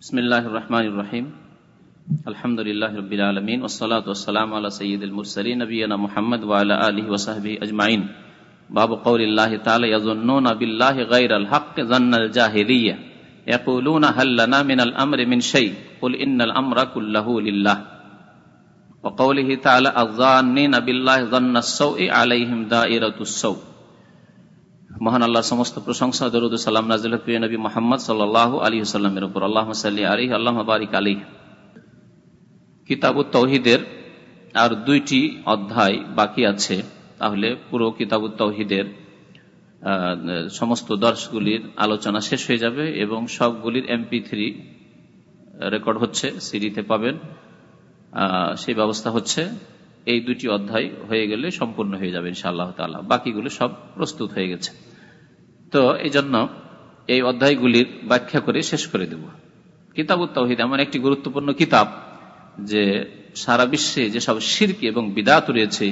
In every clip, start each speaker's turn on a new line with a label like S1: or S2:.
S1: بسم اللہ الرحمن الرحیم. الحمد للہ رب العالمین والصلاة والسلام علی سید المرسلین نبینا محمد وعلى آلہ وصحبہ اجمعین. باب قول اللہ تعالی، یظنون باللہ غیر الحق ظن الجاہلیہ. یقولون هل لنا من الامر من شيء قل ان الامر كله لله وقوله تعالی، الظانین باللہ ظن السوء علیہم دائرة السوء. মহান আল্লাহ সমস্ত প্রশংসা, দরুদ সালাম নাজিল প্রিয় নবী মোহাম্মদ সাল্লাহ আলী সাল্লামের উপর। আল্লাহ সাল্লি আলী আল্লাহ বারিক আলী কিতাবুত তৌহিদের আর দুইটি অধ্যায় বাকি আছে। তাহলে পুরো কিতাবুত তৌহিদের সমস্ত দর্শগুলির আলোচনা শেষ হয়ে যাবে এবং সবগুলির এমপি থ্রি রেকর্ড হচ্ছে, সিডিতে পাবেন। সেই ব্যবস্থা হচ্ছে। এই দুটি অধ্যায় হয়ে গেলে সম্পূর্ণ হয়ে যাবে ইনশাআল্লাহ তালা বাকিগুলো সব প্রস্তুত হয়ে গেছে। তো এই জন্য এই অধ্যায়গুলির ব্যাখ্যা করে শেষ করে দেব। কিতাব তহিদ এমন একটি গুরুত্বপূর্ণ কিতাব যে সারা বিশ্বে যেসব শিরকি এবং বিদাত রয়েছে,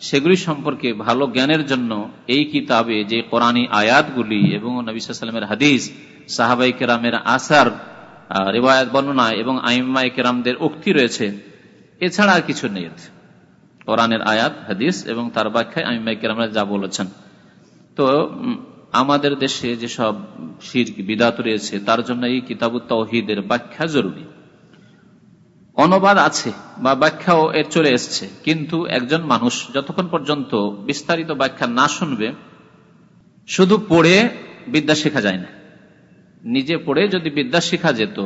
S1: সেগুলি সম্পর্কে ভালো জ্ঞানের জন্য এই কিতাবে যে কোরআনী আয়াতগুলি এবং নবিসামের হাদিস সাহাবাই কেরামের আসার রেবায়াত বর্ণনা এবং আইমাই কেরামদের উক্তি রয়েছে, এছাড়া আর কিছু নেই। কোরআনের আয়াত, হাদিস এবং তার ব্যাখ্যায় আমি মাইকেরামরা যা বলেছেন। তো আমাদের দেশে যেসব শির বিদাত রয়েছে, তার জন্য এই কিতাব তহিদের ব্যাখ্যা জরুরি। অনুবাদ আছে বা ব্যাখ্যাও এর চলে এসছে, কিন্তু একজন মানুষ যতক্ষণ পর্যন্ত বিস্তারিত ব্যাখ্যা না শুনবে, শুধু পড়ে বিদ্যা শেখা যায় না। নিজে পড়ে যদি বিদ্যা শেখা যেত,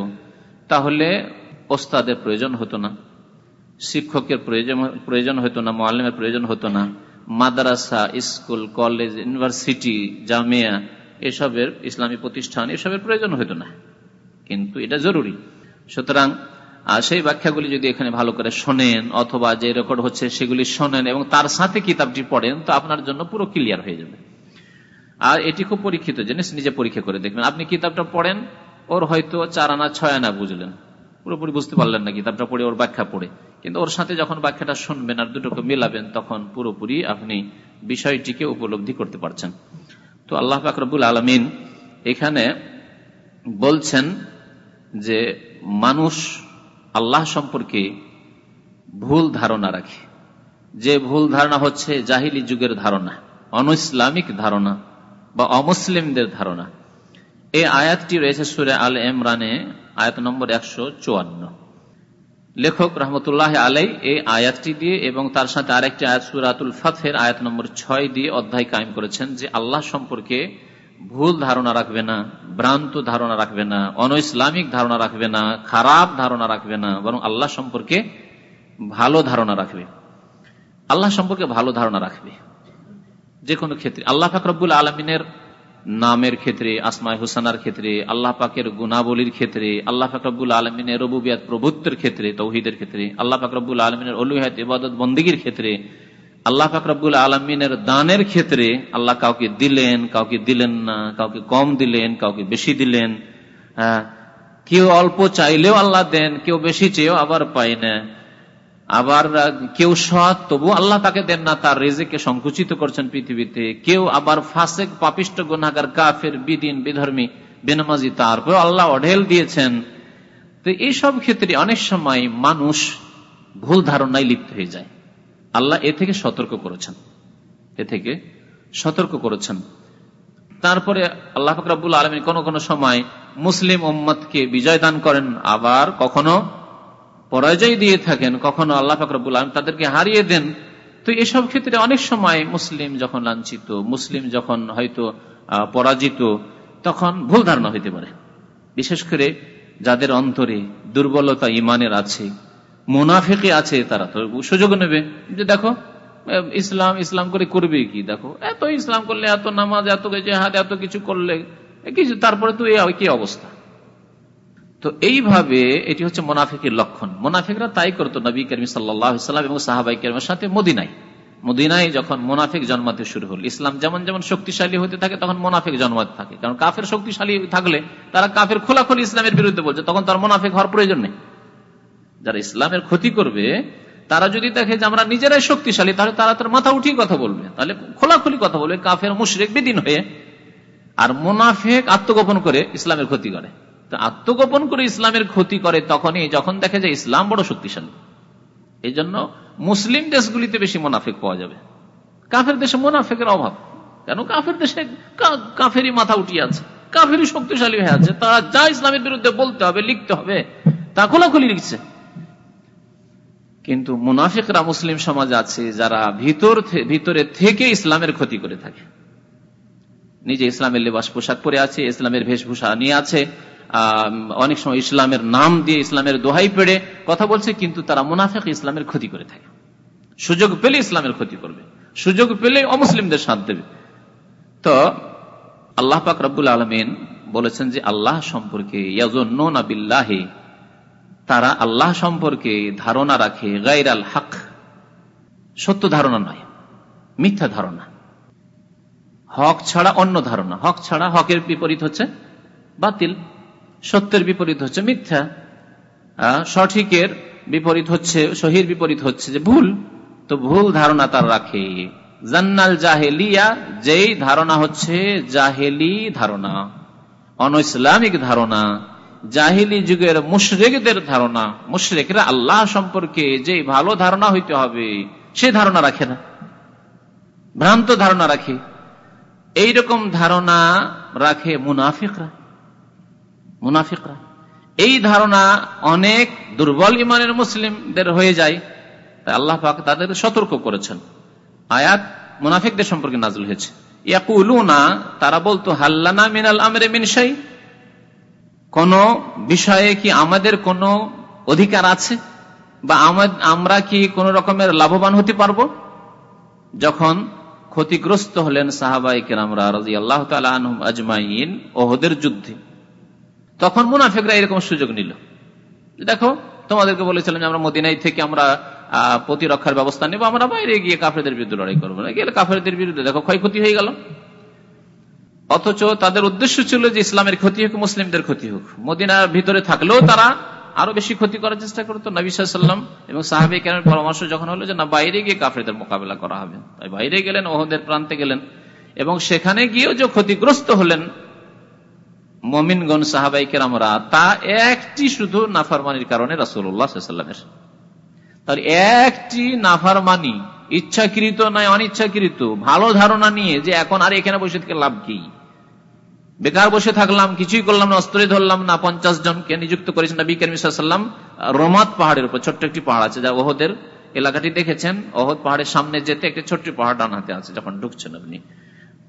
S1: তাহলে ওস্তাদের প্রয়োজন হতো না, শিক্ষকের প্রয়োজন প্রয়োজন হতো না, মোয়াল্লিমের প্রয়োজন হতো না মাদ্রাসা, স্কুল, কলেজ, ইউনিভার্সিটি, জামিয়া, এসবের ইসলামী প্রতিষ্ঠান, এসবের প্রয়োজন হতো না। কিন্তু এটা জরুরি। সুতরাং সেই ব্যাখ্যাগুলি যদি এখানে ভালো করে শোনেন, অথবা যে রেকর্ড হচ্ছে সেগুলি শোনেন এবং তার সাথে কিতাবটি পড়েন, তো আপনার জন্য পুরো ক্লিয়ার হয়ে যাবে। আর এটি খুব পরীক্ষিত জিনিস, নিজে পরীক্ষা করে দেখবেন। আপনি কিতাবটা পড়েন, ওর হয়তো চার আনা, ছয় আনা বুঝলেন। পুরোপুরি বুঝতে পারলেন না কিতাবটা পড়ে ওর ব্যাখ্যা পড়ে। কিন্তু ওর সাথে যখন ব্যাখ্যাটা শুনবেন আর দুটোকে মেলাবেন, তখন পুরোপুরি আপনি বিষয়টিকে উপলব্ধি করতে পারছেন। তো আল্লাহ ফাকরবুল আলমিন এখানে বলছেন যে মানুষ আল্লাহ সম্পর্কে ভুল ধারণা রাখে। যে ভুল ধারণা হচ্ছে জাহিলি যুগের ধারণা অন ইসলামিক ধারণা বা অমুসলিমদের ধারণা। এই আয়াতটি রয়েছে সুরে আল এমরানে আয়াত নম্বর একশো চুয়ান্ন। লেখক রহমতুল্লাহ আলাই এই আয়াতটি দিয়ে এবং তার সাথে আরেকটি আয়াত সুরাতুল ফাথের আয়াত নম্বর ছয় দিয়ে অধ্যায় কায়েম করেছেন যে আল্লাহ সম্পর্কে ভুল ধারণা রাখবে না, ভ্রান্ত ধারণা রাখবে না অন ইসলামিক ধারণা রাখবে না, খারাপ ধারণা রাখবে না, বরং আল্লাহ সম্পর্কে ভালো ধারণা রাখবে। আল্লাহ সম্পর্কে ভালো ধারণা রাখবে। যে কোনো ক্ষেত্রে। আল্লাহ ফাকরবুল আলমিনের নামের ক্ষেত্রে আসমাই হুসানার ক্ষেত্রে, আল্লাহ পাকের গুনাবলির ক্ষেত্রে, আল্লাহ ফাকরবুল আলমিনের রবুবিয়াত প্রভুত্বের ক্ষেত্রে, তৌহিদের ক্ষেত্রে, আল্লাহ ফাকরবুল আলমিনের অলুহাত ইবাদত বন্দীগীর ক্ষেত্রে, আল্লাহ ফাকরবুল আলমিনের দানের ক্ষেত্রে আল্লাহ কাউকে দিলেন কাউকে দিলেন না, কাউকে কম দিলেন, কাউকে বেশি দিলেন। হ্যাঁ কেউ অল্প চাইলেও আল্লাহ দেন, কেউ বেশি চেয়েও আবার পায় না। আবার কেউ সৎ তবু আল্লাহ তাকে দেন না তার রেজেকে সংকুচিত করছেন পৃথিবীতে। কেউ আবার ফাসেক, পাপিষ্ট গুনাগার কাফের, বিদিন, বিধর্মী, বেনামাজি তারপর আল্লাহ অঢেল দিয়েছেন। তো এইসব ক্ষেত্রে অনেক সময় মানুষ ভুল ধারণায় লিপ্ত হয়ে যায়। আল্লাহ এ থেকে সতর্ক করেছেন। এ থেকে সতর্ক করেছেন। তারপরে আল্লাহ ফকরাবুল আলমী কোন কোন সময় মুসলিম উম্মতকে বিজয় দান করেন। আবার কখনো পরাজয় দিয়ে থাকেন, কখনো আল্লাহ ফাকরবুল আলম তাদেরকে হারিয়ে দেন। তো এসব ক্ষেত্রে অনেক সময় মুসলিম যখন লাঞ্ছিত, মুসলিম যখন হয়তো পরাজিত, তখন ভুল ধারণা হইতে পারে। বিশেষ করে যাদের অন্তরে দুর্বলতা ইমানের আছে মুনাফেকে আছে, তারা তো সুযোগ নেবে। যে দেখো ইসলাম ইসলাম করে করবে কি? দেখো, এত ইসলাম করলে এত নামাজ, এত জেহাদ, এত কিছু করলে কিছু তারপরে তো এই কি অবস্থা? তো এইভাবে এটি হচ্ছে মোনাফিকের লক্ষণ। মোনাফিকরা তাই করতো, নবী করিম সাল্লাম এবং সাহাবাই করিমের সাথে মদিনায়। মদিনায় যখন মোনাফিক জন্মাতে শুরু হল, ইসলাম যেমন যেমন শক্তিশালী হতে থাকে, তখন মোনাফিক জন্মাতে থাকে। কারণ কাফের শক্তিশালী থাকলে তারা কাফের খোলাখুলি ইসলামের বিরুদ্ধে বলছে, তখন তার মোনাফিক হওয়ার প্রয়োজন নেই। যারা ইসলামের ক্ষতি করবে, তারা যদি দেখে যে আমরা নিজেরাই শক্তিশালী, তাহলে তারা তার মাথা উঠিয়ে কথা বলবে। তাহলে খোলাখুলি কথা বলবে, কাফের মুশরেক বেদিন হয়ে। আর মোনাফেক আত্মগোপন করে ইসলামের ক্ষতি করে। আত্মগোপন করে ইসলামের ক্ষতি করে তখনই যখন দেখে যে ইসলাম বড় শক্তিশালী। এই জন্য মুসলিম দেশগুলিতে বেশি মোনাফেক পাওয়া যাবে। কাফের দেশে মোনাফেকের অভাব। কেন? কাফের দেশে কাফেরই মাথা উঠিয়ে আছে। কাফেরই শক্তিশালী হয়ে আছে। তারা যা ইসলামের বিরুদ্ধে বলতে হবে, লিখতে হবে, তা খোলাখুলি লিখছে। কিন্তু মুনাফিকরা মুসলিম সমাজ আছে যারা ভিতর ভিতরে থেকে ইসলামের ক্ষতি করে থাকে। নিজে ইসলামের লেবাস পোশাক পরে আছে, ইসলামের বেশভূষা নিয়ে আছে অনেক সময় ইসলামের নাম দিয়ে ইসলামের দোহাই পেড়ে কথা বলছে, কিন্তু তারা মুনাফেক ইসলামের ক্ষতি করে থাকে। সুযোগ পেলে ইসলামের ক্ষতি করবে। সুযোগ পেলে অমুসলিমদের সাথ দেবে। তো আল্লাহ পাক রব্বুল আলমিন বলেছেন যে, আল্লাহ সম্পর্কে বিল্লাহে, তারা আল্লাহ সম্পর্কে ধারণা রাখে গাইর আল হক। সত্য ধারণা নয়, মিথ্যা ধারণা। হক ছাড়া অন্য ধারণা। হক ছাড়া হকের বিপরীত হচ্ছে বাতিল। সত্যের বিপরীত হচ্ছে মিথ্যা। সঠিকের বিপরীত হচ্ছে, সহির বিপরীত হচ্ছে যে ভুল, তো ভুল ধারণা তার রাখে। জান্নাল জাহেলিয়া, যেই ধারণা হচ্ছে জাহেলি ধারণা অন ইসলামিক ধারণা, জাহিলি যুগের মুশরেকদের ধারণা, মুশরেকরা আল্লাহ সম্পর্কে যে ভালো ধারণা হইতে হবে, সে ধারণা রাখে না। ভ্রান্ত ধারণা রাখে। এইরকম ধারণা রাখে মুনাফিকরা। মুনাফিকরা। এই ধারণা অনেক দুর্বল ইমানের মুসলিমদের হয়ে যায়, তাই আল্লাহ পাক তাদের সতর্ক করেছেন। আয়াত মুনাফিকদের সম্পর্কে নাজল হয়েছে। ইয়াকুলুনা, তারা বলতো, হাল্লানা মিনাল আমরে মিনসাই কোন বিষয়ে কি আমাদের কোন অধিকার আছে? বা আমরা কি কোন রকমের লাভবান হতে পারব? যখন ক্ষতিগ্রস্ত হলেন সাহাবাই কেরামরা রাজি আল্লাহ আজমাইন, ওহদের যুদ্ধে। তখন মুনাফেকরা এরকম সুযোগ নিল। দেখো, তোমাদেরকে বলেছিলাম যে আমরা মদিনাই থেকে আমরা প্রতিরক্ষার ব্যবস্থা নেব, আমরা বাইরে গিয়ে কাফেরদের বিরুদ্ধে লড়াই করব। না গেলে কাফেরদের বিরুদ্ধে, দেখো ক্ষয়ক্ষতি হয়ে গেল। অথচ তাদের উদ্দেশ্য ছিল যে ইসলামের ক্ষতি হোক, মুসলিমদের ক্ষতি হোক। মদিনার ভিতরে থাকলেও তারা আরও বেশি ক্ষতি করার চেষ্টা করতো। নবিসাল্লাম এবং সাহাবি কেন পরামর্শ যখন হলো যে, না, বাইরে গিয়ে কাফেরদের মোকাবেলা করা হবে। তাই বাইরে গেলেন, ওহদের প্রান্তে গেলেন এবং সেখানে গিয়েও যে ক্ষতিগ্রস্ত হলেন মমিনগন সাহাবাই কেরামরা, তা একটি শুধু নাফারমানির কারণে রাসুল্লাহামের তার একটি নাফারমানি ইচ্ছাকৃত নয় অনিচ্ছাকৃত, ভালো ধারণা নিয়ে যে এখন আর এখানে বসে থেকে লাভ কি? বেকার বসে থাকলাম, কিছুই করলাম না অস্ত্রে ধরলাম না, পঞ্চাশ জনকে নিযুক্ত করেছেন নবী করিম রোমাত পাহাড়ের উপর, ছোট্ট একটি পাহাড় আছে যা ওহদের এলাকাটি দেখেছেন। অহদ পাহাড়ের সামনে যেতে একটি ছোট্ট পাহাড় ডান হাতে আছে, যখন ঢুকছেন আপনি।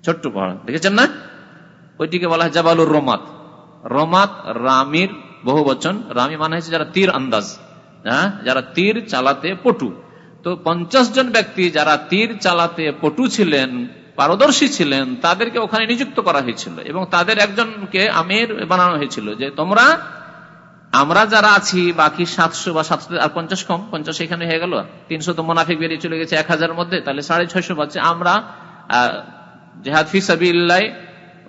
S1: ছোট্ট পাহাড়, দেখেছেন না? ওইটিকে বলা হয় জাবালুর রোমাত। রোমাত, রামির বহু বচন। রামি মানে হয়েছে যারা তীর আন্দাজ হ্যাঁ? যারা তীর চালাতে পটু। তো পঞ্চাশ জন ব্যক্তি যারা তীর চালাতে পটু ছিলেন, পারদর্শী ছিলেন, তাদেরকে ওখানে নিযুক্ত করা হয়েছিল এবং তাদের একজনকে আমির বানানো হয়েছিল যে, তোমরা, আমরা যারা আছি, বাকি সাতশো বা সাতশো, আর পঞ্চাশ কম, পঞ্চাশ এখানে হয়ে গেল, তিনশো তো মোনাফিক বেরিয়ে চলে গেছে এক হাজার মধ্যে, তাহলে সাড়ে ছয়শো বাচ্চা আমরা জেহাদ ফিসাবিল্লাই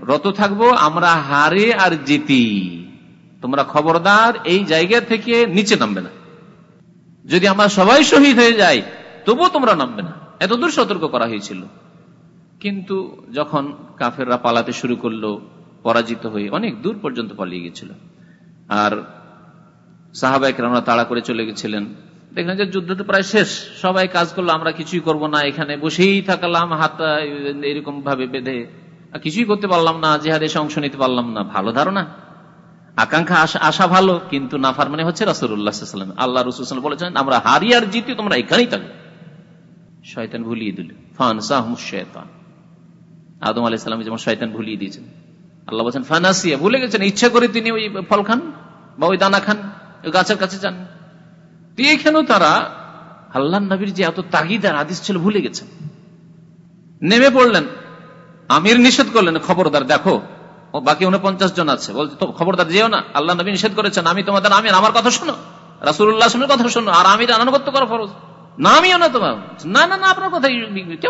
S1: রত থাকব, আমরা হারে আর জিতি। তোমরা খবরদার, এই জায়গা থেকে নিচে নামবে না। যদি আমরা সবাই শহীদ হয়ে যাই, তবুও তোমরা নামবে না। এতদূর সতর্ক করা হয়েছিল। কিন্তু যখন কাফেররা পালাতে শুরু করল, পরাজিত হয়ে অনেক দূর পর্যন্ত পালিয়ে গেছিল। আর সাহাবাহিকরা তাড়া করে চলে গেছিলেন। দেখলেন যে যুদ্ধ তো প্রায় শেষ। সবাই কাজ করল, আমরা কিছুই করব না, এখানে বসেই থাকলাম হাত এরকম ভাবে বেঁধে। কিছুই করতে পারলাম না, জেহাদে অংশ নিতে পারলাম না। ভালো ধারণা? আকাঙ্ক্ষা, আশা ভালো, কিন্তু নাফার মানে হচ্ছে রাসুল্লাহাম আল্লাহ রসুল বলেছেন আমরা হারি আর জিতি, তোমরা এখানেই থাকবে শয়তান ভুলিয়ে দিল। ফান শাহতান আদম আলাইসালাম যেমন শয়তান ভুলিয়ে দিয়েছেন। আল্লাহ বলছেন, ফানাসিয়া, ভুলে গেছেন, ইচ্ছা করে তিনি ওই ফল খান বা ওই দানা খান, ওই গাছের কাছে যান। এখানেও তারা আল্লাহ নবীর যে এত তাগিদার আদিস ছিল, ভুলে গেছেন। নেমে পড়লেন। আমির নিষেধ করলেন, খবরদার, দেখো বাকি উনপঞ্চাশ জন আছে। বলছে, তো খবরদার, যেও না, আল্লাহ নবী নিষেধ করেছেন, আমি তোমাদের আমির, আমার কথা শোনো রাসুল্লাহ কথা শোনো, আর আমির আনানুগত্য করো ফরজ। ইসলাম গ্রহণ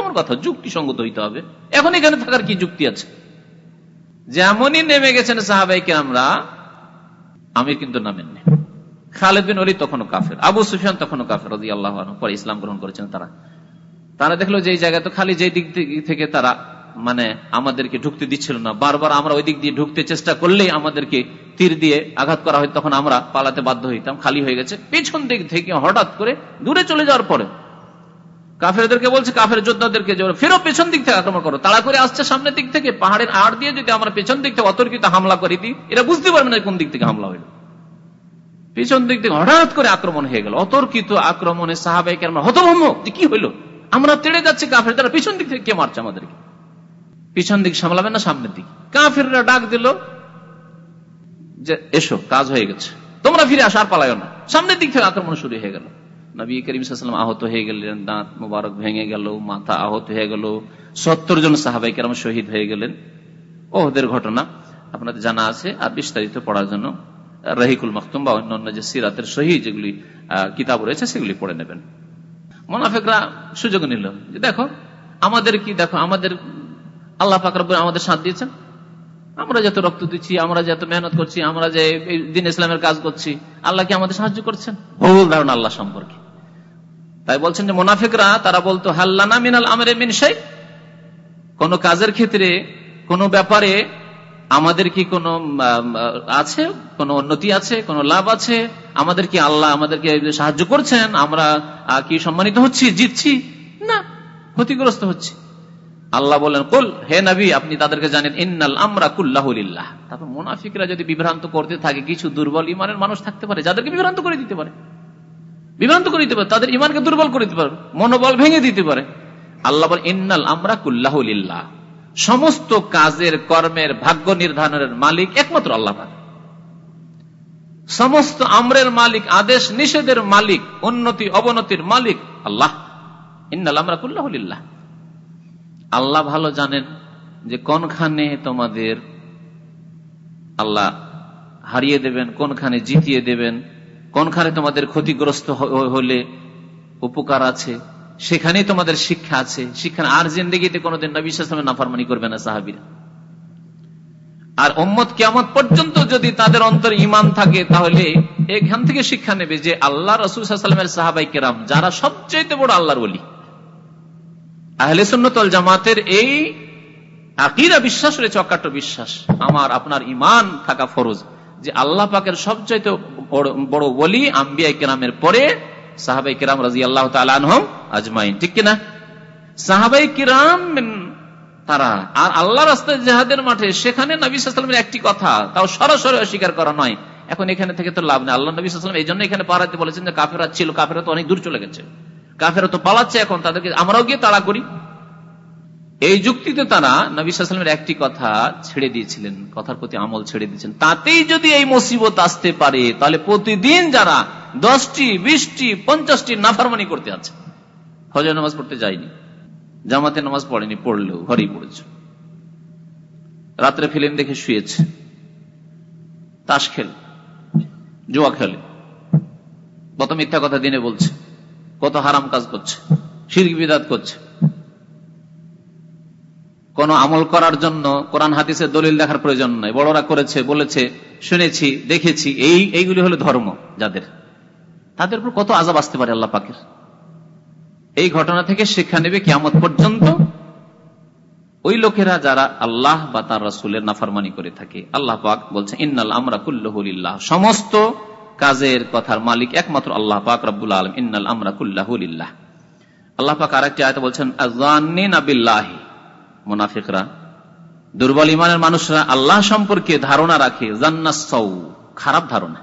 S1: করেছেন তারা। তারা দেখল যে জায়গায় তো খালি যে দিক থেকে তারা মানে আমাদেরকে ঢুকতে দিচ্ছিল না। বারবার আমরা ওই দিক দিয়ে ঢুকতে চেষ্টা করলেই আমাদেরকে তীর দিয়ে আঘাত করা হয়, তখন আমরা পালাতে বাধ্য হইতাম, খালি হয়ে গেছে। পেছন দিক থেকে হঠাৎ করে দূরে চলে যাওয়ার পরে কাফেরদেরকে বলছে, কাফের যোদ্ধাদেরকে ফেরো পেছন দিক থেকে আক্রমণ করো। তাড়া করে আসছে সামনের দিক থেকে, পাহাড়ের আড় দিয়ে যদি আমরা পেছন দিক থেকে অতর্কিত হামলা করে দিই, এরা বুঝতে পারবে না কোন দিক থেকে হামলা হইল। পিছন দিক থেকে হঠাৎ করে আক্রমণ হয়ে গেল। অতর্কিত আক্রমণে সাহাবাহিক হতভম্ব। কি হইল? আমরা তেড়ে যাচ্ছি কাফের, তারা পিছন দিক থেকে কে মারছে আমাদেরকে? পিছন দিক সামলাবে না, সামনের দিক? কাফেররা ডাক দিল যে, এসো, কাজ হয়ে গেছে। তোমরা ফিরে আসো, আর পালায় না। সামনের দিক থেকে আক্রমণ শুরু হয়ে গেল। নবী করিম সাল্লাম আহত হয়ে গেলেন, দাঁত মুবারক ভেঙে গেল, মাথা আহত হয়ে গেল। সত্তর জন সাহাবাই কেরাম শহীদ হয়ে গেলেন। ওদের ঘটনা আপনাদের জানা আছে, আর বিস্তারিত পড়ার জন্য রহিকুল মখতুম বা অন্যান্য যে সিরাতের শহীদ যেগুলি কিতাব রয়েছে, সেগুলি পড়ে নেবেন। মোনাফেকরা সুযোগ নিল দেখো, আমাদের কি, দেখো, আমাদের আল্লাহ পাকর আমাদের সাথ দিয়েছেন। আমরা যত রক্ত দিচ্ছি, আমরা যত মেহনত করছি, আমরা যে দিন ইসলামের কাজ করছি, আল্লাহ কি আমাদের সাহায্য করছেন? ভুল ধারণা আল্লাহ সম্পর্কে। তাই বলছেন যে, মোনাফিকরা, তারা বলতো হাল্লানা মিনাল আমরে মিন কোন কাজের ক্ষেত্রে, কোন ব্যাপারে আমাদের কি কোনো আছে? কোন উন্নতি আছে? কোন লাভ আছে? আমাদের কি আল্লাহ আমাদেরকে সাহায্য করছেন? আমরা কি সম্মানিত হচ্ছি? জিতছি? না, ক্ষতিগ্রস্ত হচ্ছে। আল্লাহ বলেন, কুল, হে নবী, আপনি তাদেরকে জানেন, ইন্নাল আমরা কুল্লাহুলিল্লাহ তারপর মোনাফিকরা যদি বিভ্রান্ত করতে থাকে, কিছু দুর্বল ইমানের মানুষ থাকতে পারে, যাদেরকে বিভ্রান্ত করে দিতে পারে। বিভ্রান্ত করে দিতে পারে, তাদের ইমানকে দুর্বল করে দিতে পারে, মনোবল ভেঙে দিতে পারে। আল্লাহ বল ইন্নাল আমরা কুল্লাহুলিল্লাহ সমস্ত কাজের, কর্মের, ভাগ্য নির্ধারণের মালিক একমাত্র আল্লাহ সমস্ত আমরের মালিক, আদেশ নিষেধের মালিক, উন্নতি, অবনতির মালিক আল্লাহ। ইন্নাল আমরা কুল্লাহুলিল্লাহ আল্লাহ ভালো জানেন যে কোনখানে তোমাদের আল্লাহ হারিয়ে দেবেন, কোনখানে জিতিয়ে দেবেন, কোনখানে তোমাদের ক্ষতিগ্রস্ত হলে উপকার আছে, সেখানেই তোমাদের শিক্ষা আছে শিক্ষা আর জিন্দগিতে কোনোদিন নবী ইসলামের নাফারমানি করবে না সাহাবিরা। আর ওম্মত কেমন পর্যন্ত যদি তাদের অন্তর ইমান থাকে, তাহলে এখান থেকে শিক্ষা নেবে যে আল্লাহ রসুল সাহাবাই কেরাম, যারা সবচেয়ে বড় আল্লাহর বলি আহলে সুন্নতল জামাতের এই আকিরা বিশ্বাস রয়েছে, অকাট্য বিশ্বাস। আমার, আপনার ইমান থাকা ফরজ। যে আল্লাহ পাকের সবচাইতে বড় বলি আম্বিয়া কেরামের পরে সাহাবাই কিরাম রাজি আল্লাহ তালহম আজমাইন। ঠিক কিনা? সাহাবাই কিরাম তারা, আর আল্লাহ রাস্তায় জেহাদের মাঠে, সেখানে নবী সালামের একটি কথা, তাও সরাসরি অস্বীকার করা নয়। এখন এখানে থেকে তো লাভ নেই। আল্লাহ নবী সালাম এই জন্য এখানে পাড়াতে বলেছেন যে কাফেরা ছিল, কাফেরা তো অনেক দূর চলে গেছে। কাফেরা তো পালাচ্ছে এখন, তাদেরকে আমরাও গিয়ে তাড়া করি। এই যুক্তিতে তারা নবী সালামের একটি কথা ছেড়ে দিয়েছিলেন, কথার প্রতি আমল ছেড়ে দিয়েছেন তাতেই যদি এই মুসিবত আসতে পারে, তাহলে প্রতিদিন যারা দশটি, বিশটি, পঞ্চাশটি নাফারমানি করতে আছে, হজর নামাজ পড়তে যায়নি জামাতে নামাজ পড়েনি, পড়লেও ঘরেই পড়েছে। রাত্রে ফিল্ম দেখে শুয়েছে, তাস খেল, জুয়া খেলে। কত মিথ্যা কথা দিনে বলছে কত হারাম কাজ করছে শির বিদাত করছে। কোন আমল করার জন্য কোরআন হাদিসের দলিল দেখার প্রয়োজন নয় বড়রা করেছে, বলেছে, শুনেছি, দেখেছি, এই, এইগুলি হলো ধর্ম যাদের। তাদের উপর কত আজাব আসতে পারে আল্লাহ পাকের। এই ঘটনা থেকে শিক্ষা নেবে কিয়ামত পর্যন্ত। ওই লোকেরা যারা আল্লাহ বা তার রাসুলের নাফারমানি করে থাকে, আল্লাহ পাক বলছে, ইন্নাল আমরা কুল্লাহুলিল্লাহ সমস্ত কাজের কথার মালিক একমাত্র আল্লাহ পাক রব্বুল আলম ইন্নাল আমরা কুল্লাহুলিল্লাহ আল্লাহ পাক আরেকটি আয়তা বলছেন আবিল্লাহি মুনাফিকরা, দুর্বল ইমানের মানুষরা আল্লাহ সম্পর্কে ধারণা রাখে, জান্নাসৌ খারাপ ধারণা।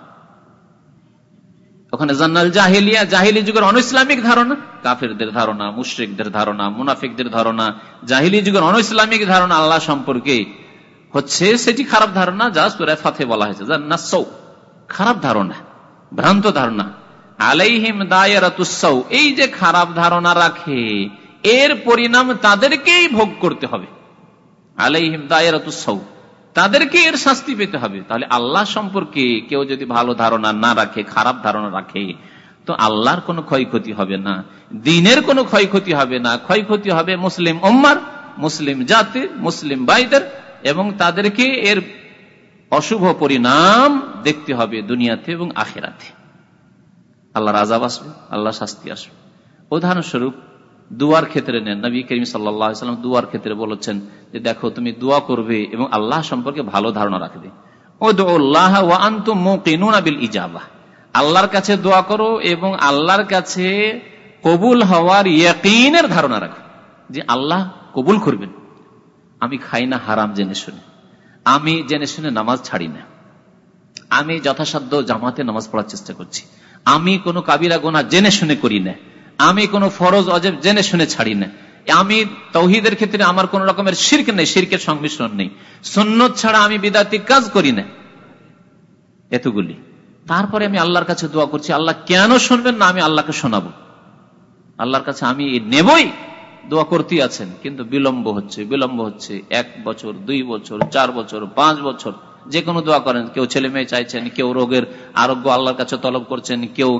S1: ওখানে জান্নাল জাহিলিয়া, জাহিলি যুগের অন ইসলামিক ধারণা, কাফেরদের ধারণা, মুশ্রিকদের ধারণা, মুনাফিকদের ধারণা, জাহিলি যুগের অন ইসলামিক ধারণা আল্লাহ সম্পর্কে হচ্ছে সেটি খারাপ ধারণা যা সুরায় ফাতে বলা হয়েছে, জান্নাসৌ খারাপ ধারণা, ভ্রান্ত ধারণা। আলাইহিম দায়ারাতুসৌ এই যে খারাপ ধারণা রাখে, এর পরিণাম তাদেরকেই ভোগ করতে হবে। আলাইহিম দায়ারাতুসৌ তাদেরকে এর শাস্তি পেতে হবে। তাহলে আল্লাহ সম্পর্কে কেউ যদি ভালো ধারণা না রাখে, খারাপ ধারণা রাখে, তো আল্লাহর কোনো ক্ষয়ক্ষতি হবে না, দিনের কোনো ক্ষয়ক্ষতি হবে না। ক্ষয়ক্ষতি হবে মুসলিম ওম্মার মুসলিম জাতির, মুসলিম বাইদের, এবং তাদেরকে এর অশুভ পরিণাম দেখতে হবে দুনিয়াতে এবং আখেরাতে। আল্লাহর আজাব আসবে আল্লাহ শাস্তি আসবে। উদাহরণস্বরূপ, দুয়ার ক্ষেত্রে নেন। নবী করিম সাল্লাম দুয়ার ক্ষেত্রে বলেছেন যে, দেখো, তুমি দোয়া করবে এবং আল্লাহ সম্পর্কে ভালো ধারণা রাখবে। ইজাবা। আল্লাহর কাছে দোয়া করো এবং আল্লাহর কাছে কবুল হওয়ার ইয়াকিনের ধারণা রাখো যে, আল্লাহ কবুল করবেন। আমি খাই না হারাম জেনে শুনে। আমি জেনে শুনে নামাজ ছাড়ি না। আমি যথাসাধ্য জামাতে নামাজ পড়ার চেষ্টা করছি। আমি কোনো কাবিরা গোনা জেনে শুনে করি না। আমি কোনো ফরজ, অজেব জেনে শুনে ছাড়ি না। আমি তৌহিদের ক্ষেত্রে আমার কোন রকমের শির্ক নেই, শির্কের সংমিশ্রণ নেই। সন্ন্যত ছাড়া আমি বিদাতি কাজ করি না। এতগুলি। তারপরে আমি আল্লাহর কাছে দোয়া করছি, আল্লাহ কেন শুনবেন না আমি আল্লাহকে শোনাবো? আল্লাহর কাছে আমি নেবই দোয়া করতেই আছেন, কিন্তু বিলম্ব হচ্ছে বিলম্ব হচ্ছে। এক বছর, দুই বছর, চার বছর, পাঁচ বছর যে কোনো দোয়া করেন। কেউ ছেলে মেয়ে চাইছেন, কেউ রোগের আরোগ্য আল্লাহর কাছে তলব করছেন, কেউ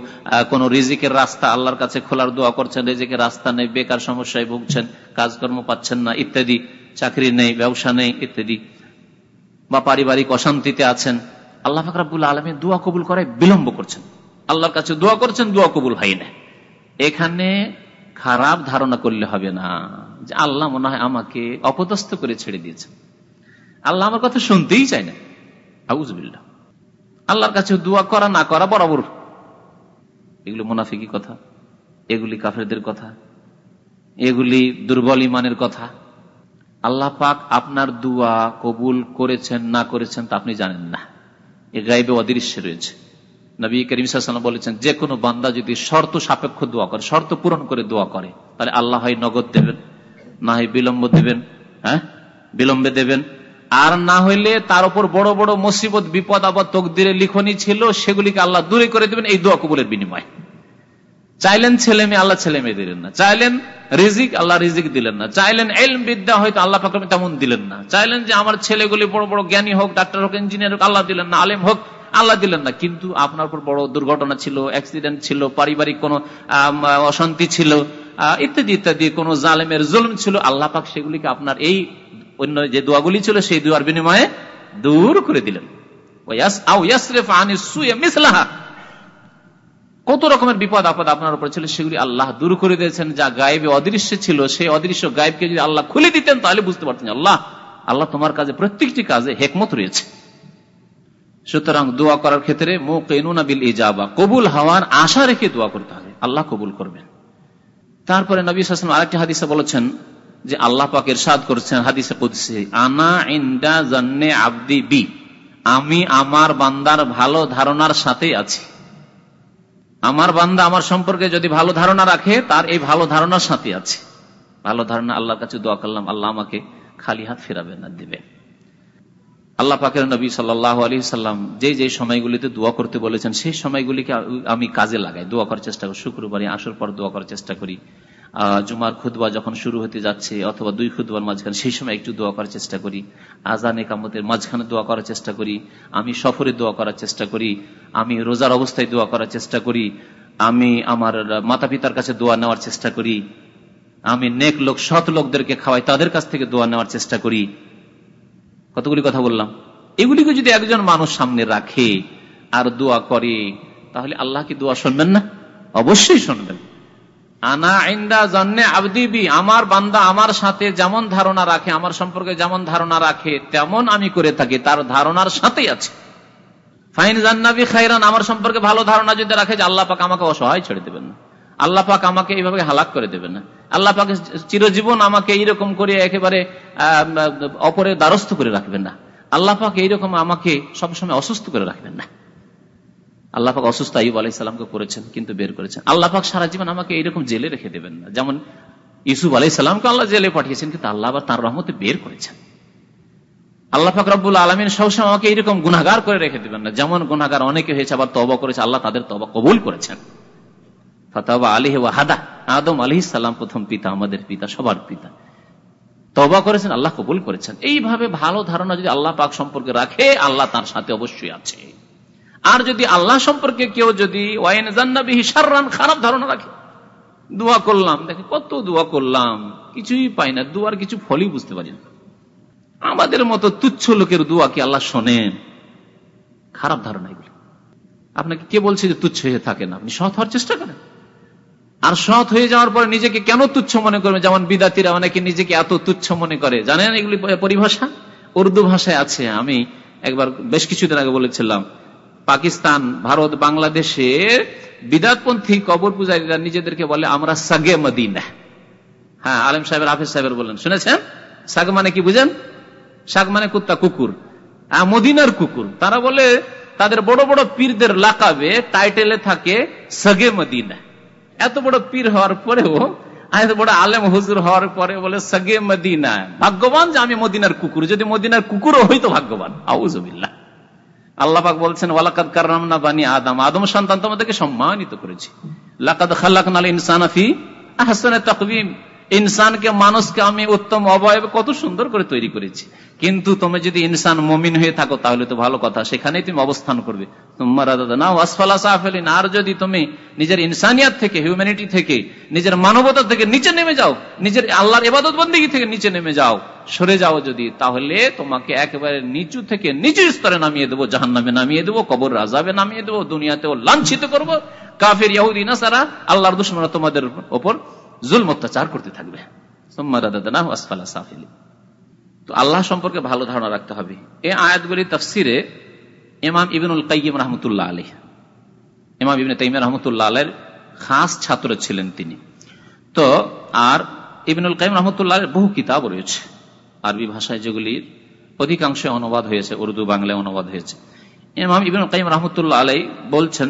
S1: কোন রিজিকের রাস্তা আল্লাহর কাছে খোলার দোয়া করছেন, রিজিকের রাস্তা নেই, বেকার সমস্যায় ভুগছেন, কাজকর্ম পাচ্ছেন না, ইত্যাদি। চাকরি নেই, ব্যবসা নেই, ইত্যাদি। বা পারিবারিক অশান্তিতে আছেন। আল্লাহ ফাকরাবুল আলমী দোয়া কবুল করে বিলম্ব করছেন। আল্লাহর কাছে দোয়া করছেন, দোয়া কবুল হয় না। এখানে খারাপ ধারণা করলে হবে না। যে আল্লাহ মনে হয় আমাকে অপদস্থ করে ছেড়ে দিয়েছে আল্লাহ আমার কথা শুনতেই চায় না। আউজবিল্লা আল্লাহর কাছে দোয়া করা, না করা বরাবর। এগুলো মুনাফিকি কথা। এগুলি কাফেরদের কথা। এগুলি দুর্বল ইমানের কথা। আল্লাহ পাক আপনার দুয়া কবুল করেছেন, না করেছেন তা আপনি জানেন না। এ গাইবে অদৃশ্যে রয়েছে। নবী করিম সাল্লাম বলেছেন যে কোনো বান্দা যদি শর্ত সাপেক্ষ দোয়া করে, শর্ত পূরণ করে দোয়া করে, তাহলে আল্লাহ হয় নগদ দেবেন, না হয় বিলম্ব দেবেন হ্যাঁ? বিলম্বে দেবেন। আর না হইলে তার উপর বড় বড় মুসিবত, বিপদ আবার তকদিরে লিখনি ছিল, সেগুলিকে আল্লাহ দূরে করে দেবেন এই দোয়া কবুলের বিনিময়। চাইলেন ছেলে মেয়ে, আল্লাহ ছেলে মেয়ে দিলেন না। চাইলেন রিজিক, আল্লাহ রিজিক দিলেন না। চাইলেন এলম বিদ্যা হয়তো আল্লাহ ফাকরম তেমন দিলেন না। চাইলেন যে আমার ছেলেগুলি বড় বড় জ্ঞানী হোক, ডাক্তার হোক, ইঞ্জিনিয়ার হোক, আল্লাহ দিলেন না, আলেম হোক। আল্লাহ দিলেন না। কিন্তু আপনার উপর বড় দুর্ঘটনা ছিল অ্যাক্সিডেন্ট ছিল, পারিবারিক কোন অশান্তি ছিল ইত্যাদি ইত্যাদি, কোন জালেমের জুলম ছিল। আল্লাহ পাক সেগুলিকে আপনার এই অন্য যে দোয়াগুলি ছিল, সেই দোয়ার বিনিময়ে দূর করে দিলেন। কত রকমের বিপদ আপদ আপনার উপর ছিল, সেগুলি আল্লাহ দূর করে দিয়েছেন। যা গায়েবে অদৃশ্য ছিল, সেই অদৃশ্য গায়েবকে যদি আল্লাহ খুলে দিতেন, তাহলে বুঝতে পারতেন আল্লাহ আল্লাহ তোমার কাজে প্রত্যেকটি কাজে হেকমত রয়েছে। সুতরাং দোয়া করার ক্ষেত্রে বিল ইজাবা, কবুল হওয়ার আশা রেখে দোয়া করতে হবে। আল্লাহ কবুল করবেন। তারপরে নবী হাসলাম আরেকটি হাদিসে বলেছেন যে আল্লাহ পাকের সাদ করছেন হাদিসে কুদসি, আনা ইন্ডা জান্নে আব্দি বি, আমি আমার বান্দার ভালো ধারণার সাথে আছি। আমার বান্দা আমার সম্পর্কে যদি ভালো ধারণা রাখে, তার এই ভালো ধারণার সাথে আছে। ভালো ধারণা আল্লাহর কাছে দোয়া করলাম, আল্লাহ আমাকে খালি হাত ফেরাবে না দিবে আল্লাহ পাকের নবী সাল্লাহ আলী সাল্লাম যে যে সময়গুলিতে দোয়া করতে বলেছেন, সেই সময়গুলিকে আমি কাজে লাগাই, দোয়া করার চেষ্টা করি শুক্রবারে আসর পর দোয়া করার চেষ্টা করি। জুমার খুদবা যখন শুরু হতে যাচ্ছে, অথবা দুই খুদবার মাঝখানে, সেই সময় একটু দোয়া করার চেষ্টা করি। আজান একামতের মাঝখানে দোয়া করার চেষ্টা করি। আমি সফরে দোয়া করার চেষ্টা করি। আমি রোজার অবস্থায় দোয়া করার চেষ্টা করি। আমি আমার মাতা পিতার কাছে দোয়া নেওয়ার চেষ্টা করি। আমি নেক লোক, সৎ লোকদেরকে খাওয়াই, তাদের কাছ থেকে দোয়া নেওয়ার চেষ্টা করি। কতগুলি কথা বললাম। এগুলিকে যদি একজন মানুষ সামনে রাখে, আর দোয়া করে, তাহলে আল্লাহ কি দোয়া শুনবেন না? অবশ্যই শুনবেন। আনা ইন্দা জন্নে আবদিবি আমার বান্দা আমার সাথে যেমন ধারণা রাখে, আমার সম্পর্কে যেমন ধারণা রাখে, তেমন আমি করে থাকি, তার ধারণার সাথেই আছে। ফাইন জান্নাবি খাইরান আমার সম্পর্কে ভালো ধারণা যদি রাখে যে আল্লাহ পাক আমাকে অসহায় ছেড়ে দেবেন না। আল্লাহ পাক আমাকে এইভাবে হালাক করে দেবেন না। আল্লাহ পাক চিরজীবন আমাকে এইরকম করে একেবারে অপরের দ্বারস্থ করে রাখবেন না। আল্লাহ পাক এইরকম আমাকে সবসময় অসুস্থ করে রাখবেন না। আল্লাহ পাক অসুস্থ আইব আলাইসাল্লামকে করেছেন, কিন্তু বের করেছেন। আল্লাহ পাক সারা জীবন আমাকে এইরকম জেলে রেখে দেবেন না। যেমন ইসুফ আলাইসাল্লামকে আল্লাহ জেলে পাঠিয়েছেন, কিন্তু আল্লাহ আবার তার রহমতে বের করেছেন। আল্লাহ পাক রব্বুল আলমিন সবসময় আমাকে এইরকম গুনাগার করে রেখে দেবেন না। যেমন গুনাগার অনেকে হয়েছে, আবার তবা করেছে, আল্লাহ তাদের তবা কবুল করেছেন। ফতাবা আলিহ হাদা আদম আলি সাল্লাম প্রথম পিতা, আমাদের পিতা, সবার পিতা। তবা করেছেন, আল্লাহ কবুল করেছেন। এইভাবে ভালো ধারণা যদি আল্লাহ পাক সম্পর্কে রাখে, আল্লাহ তার সাথে অবশ্যই আছে। আর যদি আল্লাহ সম্পর্কে কেউ যদি ওয়াইন জান্নাবিহি সারান খারাপ ধারণা রাখে, দোয়া করলাম দেখে কত দোয়া করলাম, কিছুই পাই না, দুয়ার কিছু ফলই বুঝতে পারি না। আমাদের মতো তুচ্ছ লোকের দোয়া কি আল্লাহ শোনেন? খারাপ ধারণা এগুলো। আপনাকে কে বলছে যে তুচ্ছ হয়ে থাকে না? আপনি সৎ হওয়ার চেষ্টা করেন। আর সৎ হয়ে যাওয়ার পরে নিজেকে কেন তুচ্ছ মনে করবে? যেমন বিদাতিরা অনেকে নিজেকে এত তুচ্ছ মনে করে। জানেন এগুলি পরিভাষা? উর্দু ভাষায় আছে। আমি একবার বেশ কিছুদিন আগে বলেছিলাম, পাকিস্তান, ভারত, বাংলাদেশের বিদাতপন্থী কবর পূজারীরা নিজেদেরকে বলে, আমরা সাগে মদিনা। হ্যাঁ আলম সাহেবের, হাফিজ সাহেবের বললেন শুনেছেন? সাগ মানে কি বুঝেন? সাগ মানে কুত্তা, কুকুর। হ্যাঁ মদিনার কুকুর। তারা বলে, তাদের বড় বড় পীরদের লাকাবে, টাইটেলে থাকে সগে মদিনা। এত বড় পীর হওয়ার পরেও এত বড় আলেম হুজুর হওয়ার পরে বলে, সগে মদিনা, ভাগ্যবান যে আমি মদিনার কুকুর। যদি মদিনার কুকুরও হইতো ভাগ্যবান। আউজবিল্লা আল্লাহাক বলছেন, ওয়ালাকাদ বানি আদম। আদম সন্তান তোমাদেরকে সম্মানিত করেছি। লাকাদ খাল্লাক নাল ইনসানাফি আহসানে ইনসানকে, মানুষকে আমি উত্তম অবয়ব কত সুন্দর করে তৈরি করেছি। কিন্তু তুমি যদি ইনসান মমিন হয়ে থাকো, তাহলে তো ভালো কথা তুমি অবস্থান করবে। তোমার আর যদি তুমি নিজের ইনসানিয়াত থেকে হিউম্যানিটি থেকে, নিজের মানবতা থেকে নিচে নেমে যাও, নিজের আল্লাহর এবাদত বন্দী থেকে নিচে নেমে যাও, সরে যাও যদি, তাহলে তোমাকে একেবারে নিচু থেকে নিচু স্তরে নামিয়ে দেবো জাহান নামে নামিয়ে দেবো, কবর রাজাবে নামিয়ে দেবো, দুনিয়াতেও লাঞ্ছিত করব। কাফের ইয়াহুদিনা সারা আল্লাহর দুশ্মনা তোমাদের ওপর জুল অত্যাচার করতে থাকবে। তো আল্লাহ সম্পর্কে ভালো ধারণা রাখতে হবে। এই আয়াতগুলি তফসিরে ইমাম ইবিনুল কাইম রহমতুল্লাহ আলী ইমাম ইবিন তাইম রহমতুল্লাহ আলের খাস ছাত্র ছিলেন তিনি। তো আর ইবিনুল কাইম রহমতুল্লাহ বহু কিতাব রয়েছে। আরবি ভাষায় যেগুলির অধিকাংশ অনুবাদ হয়েছে, উর্দু, বাংলায় অনুবাদ হয়েছে। ইমাম ইবিনুল কাইম রহমতুল্লাহ আলাই বলছেন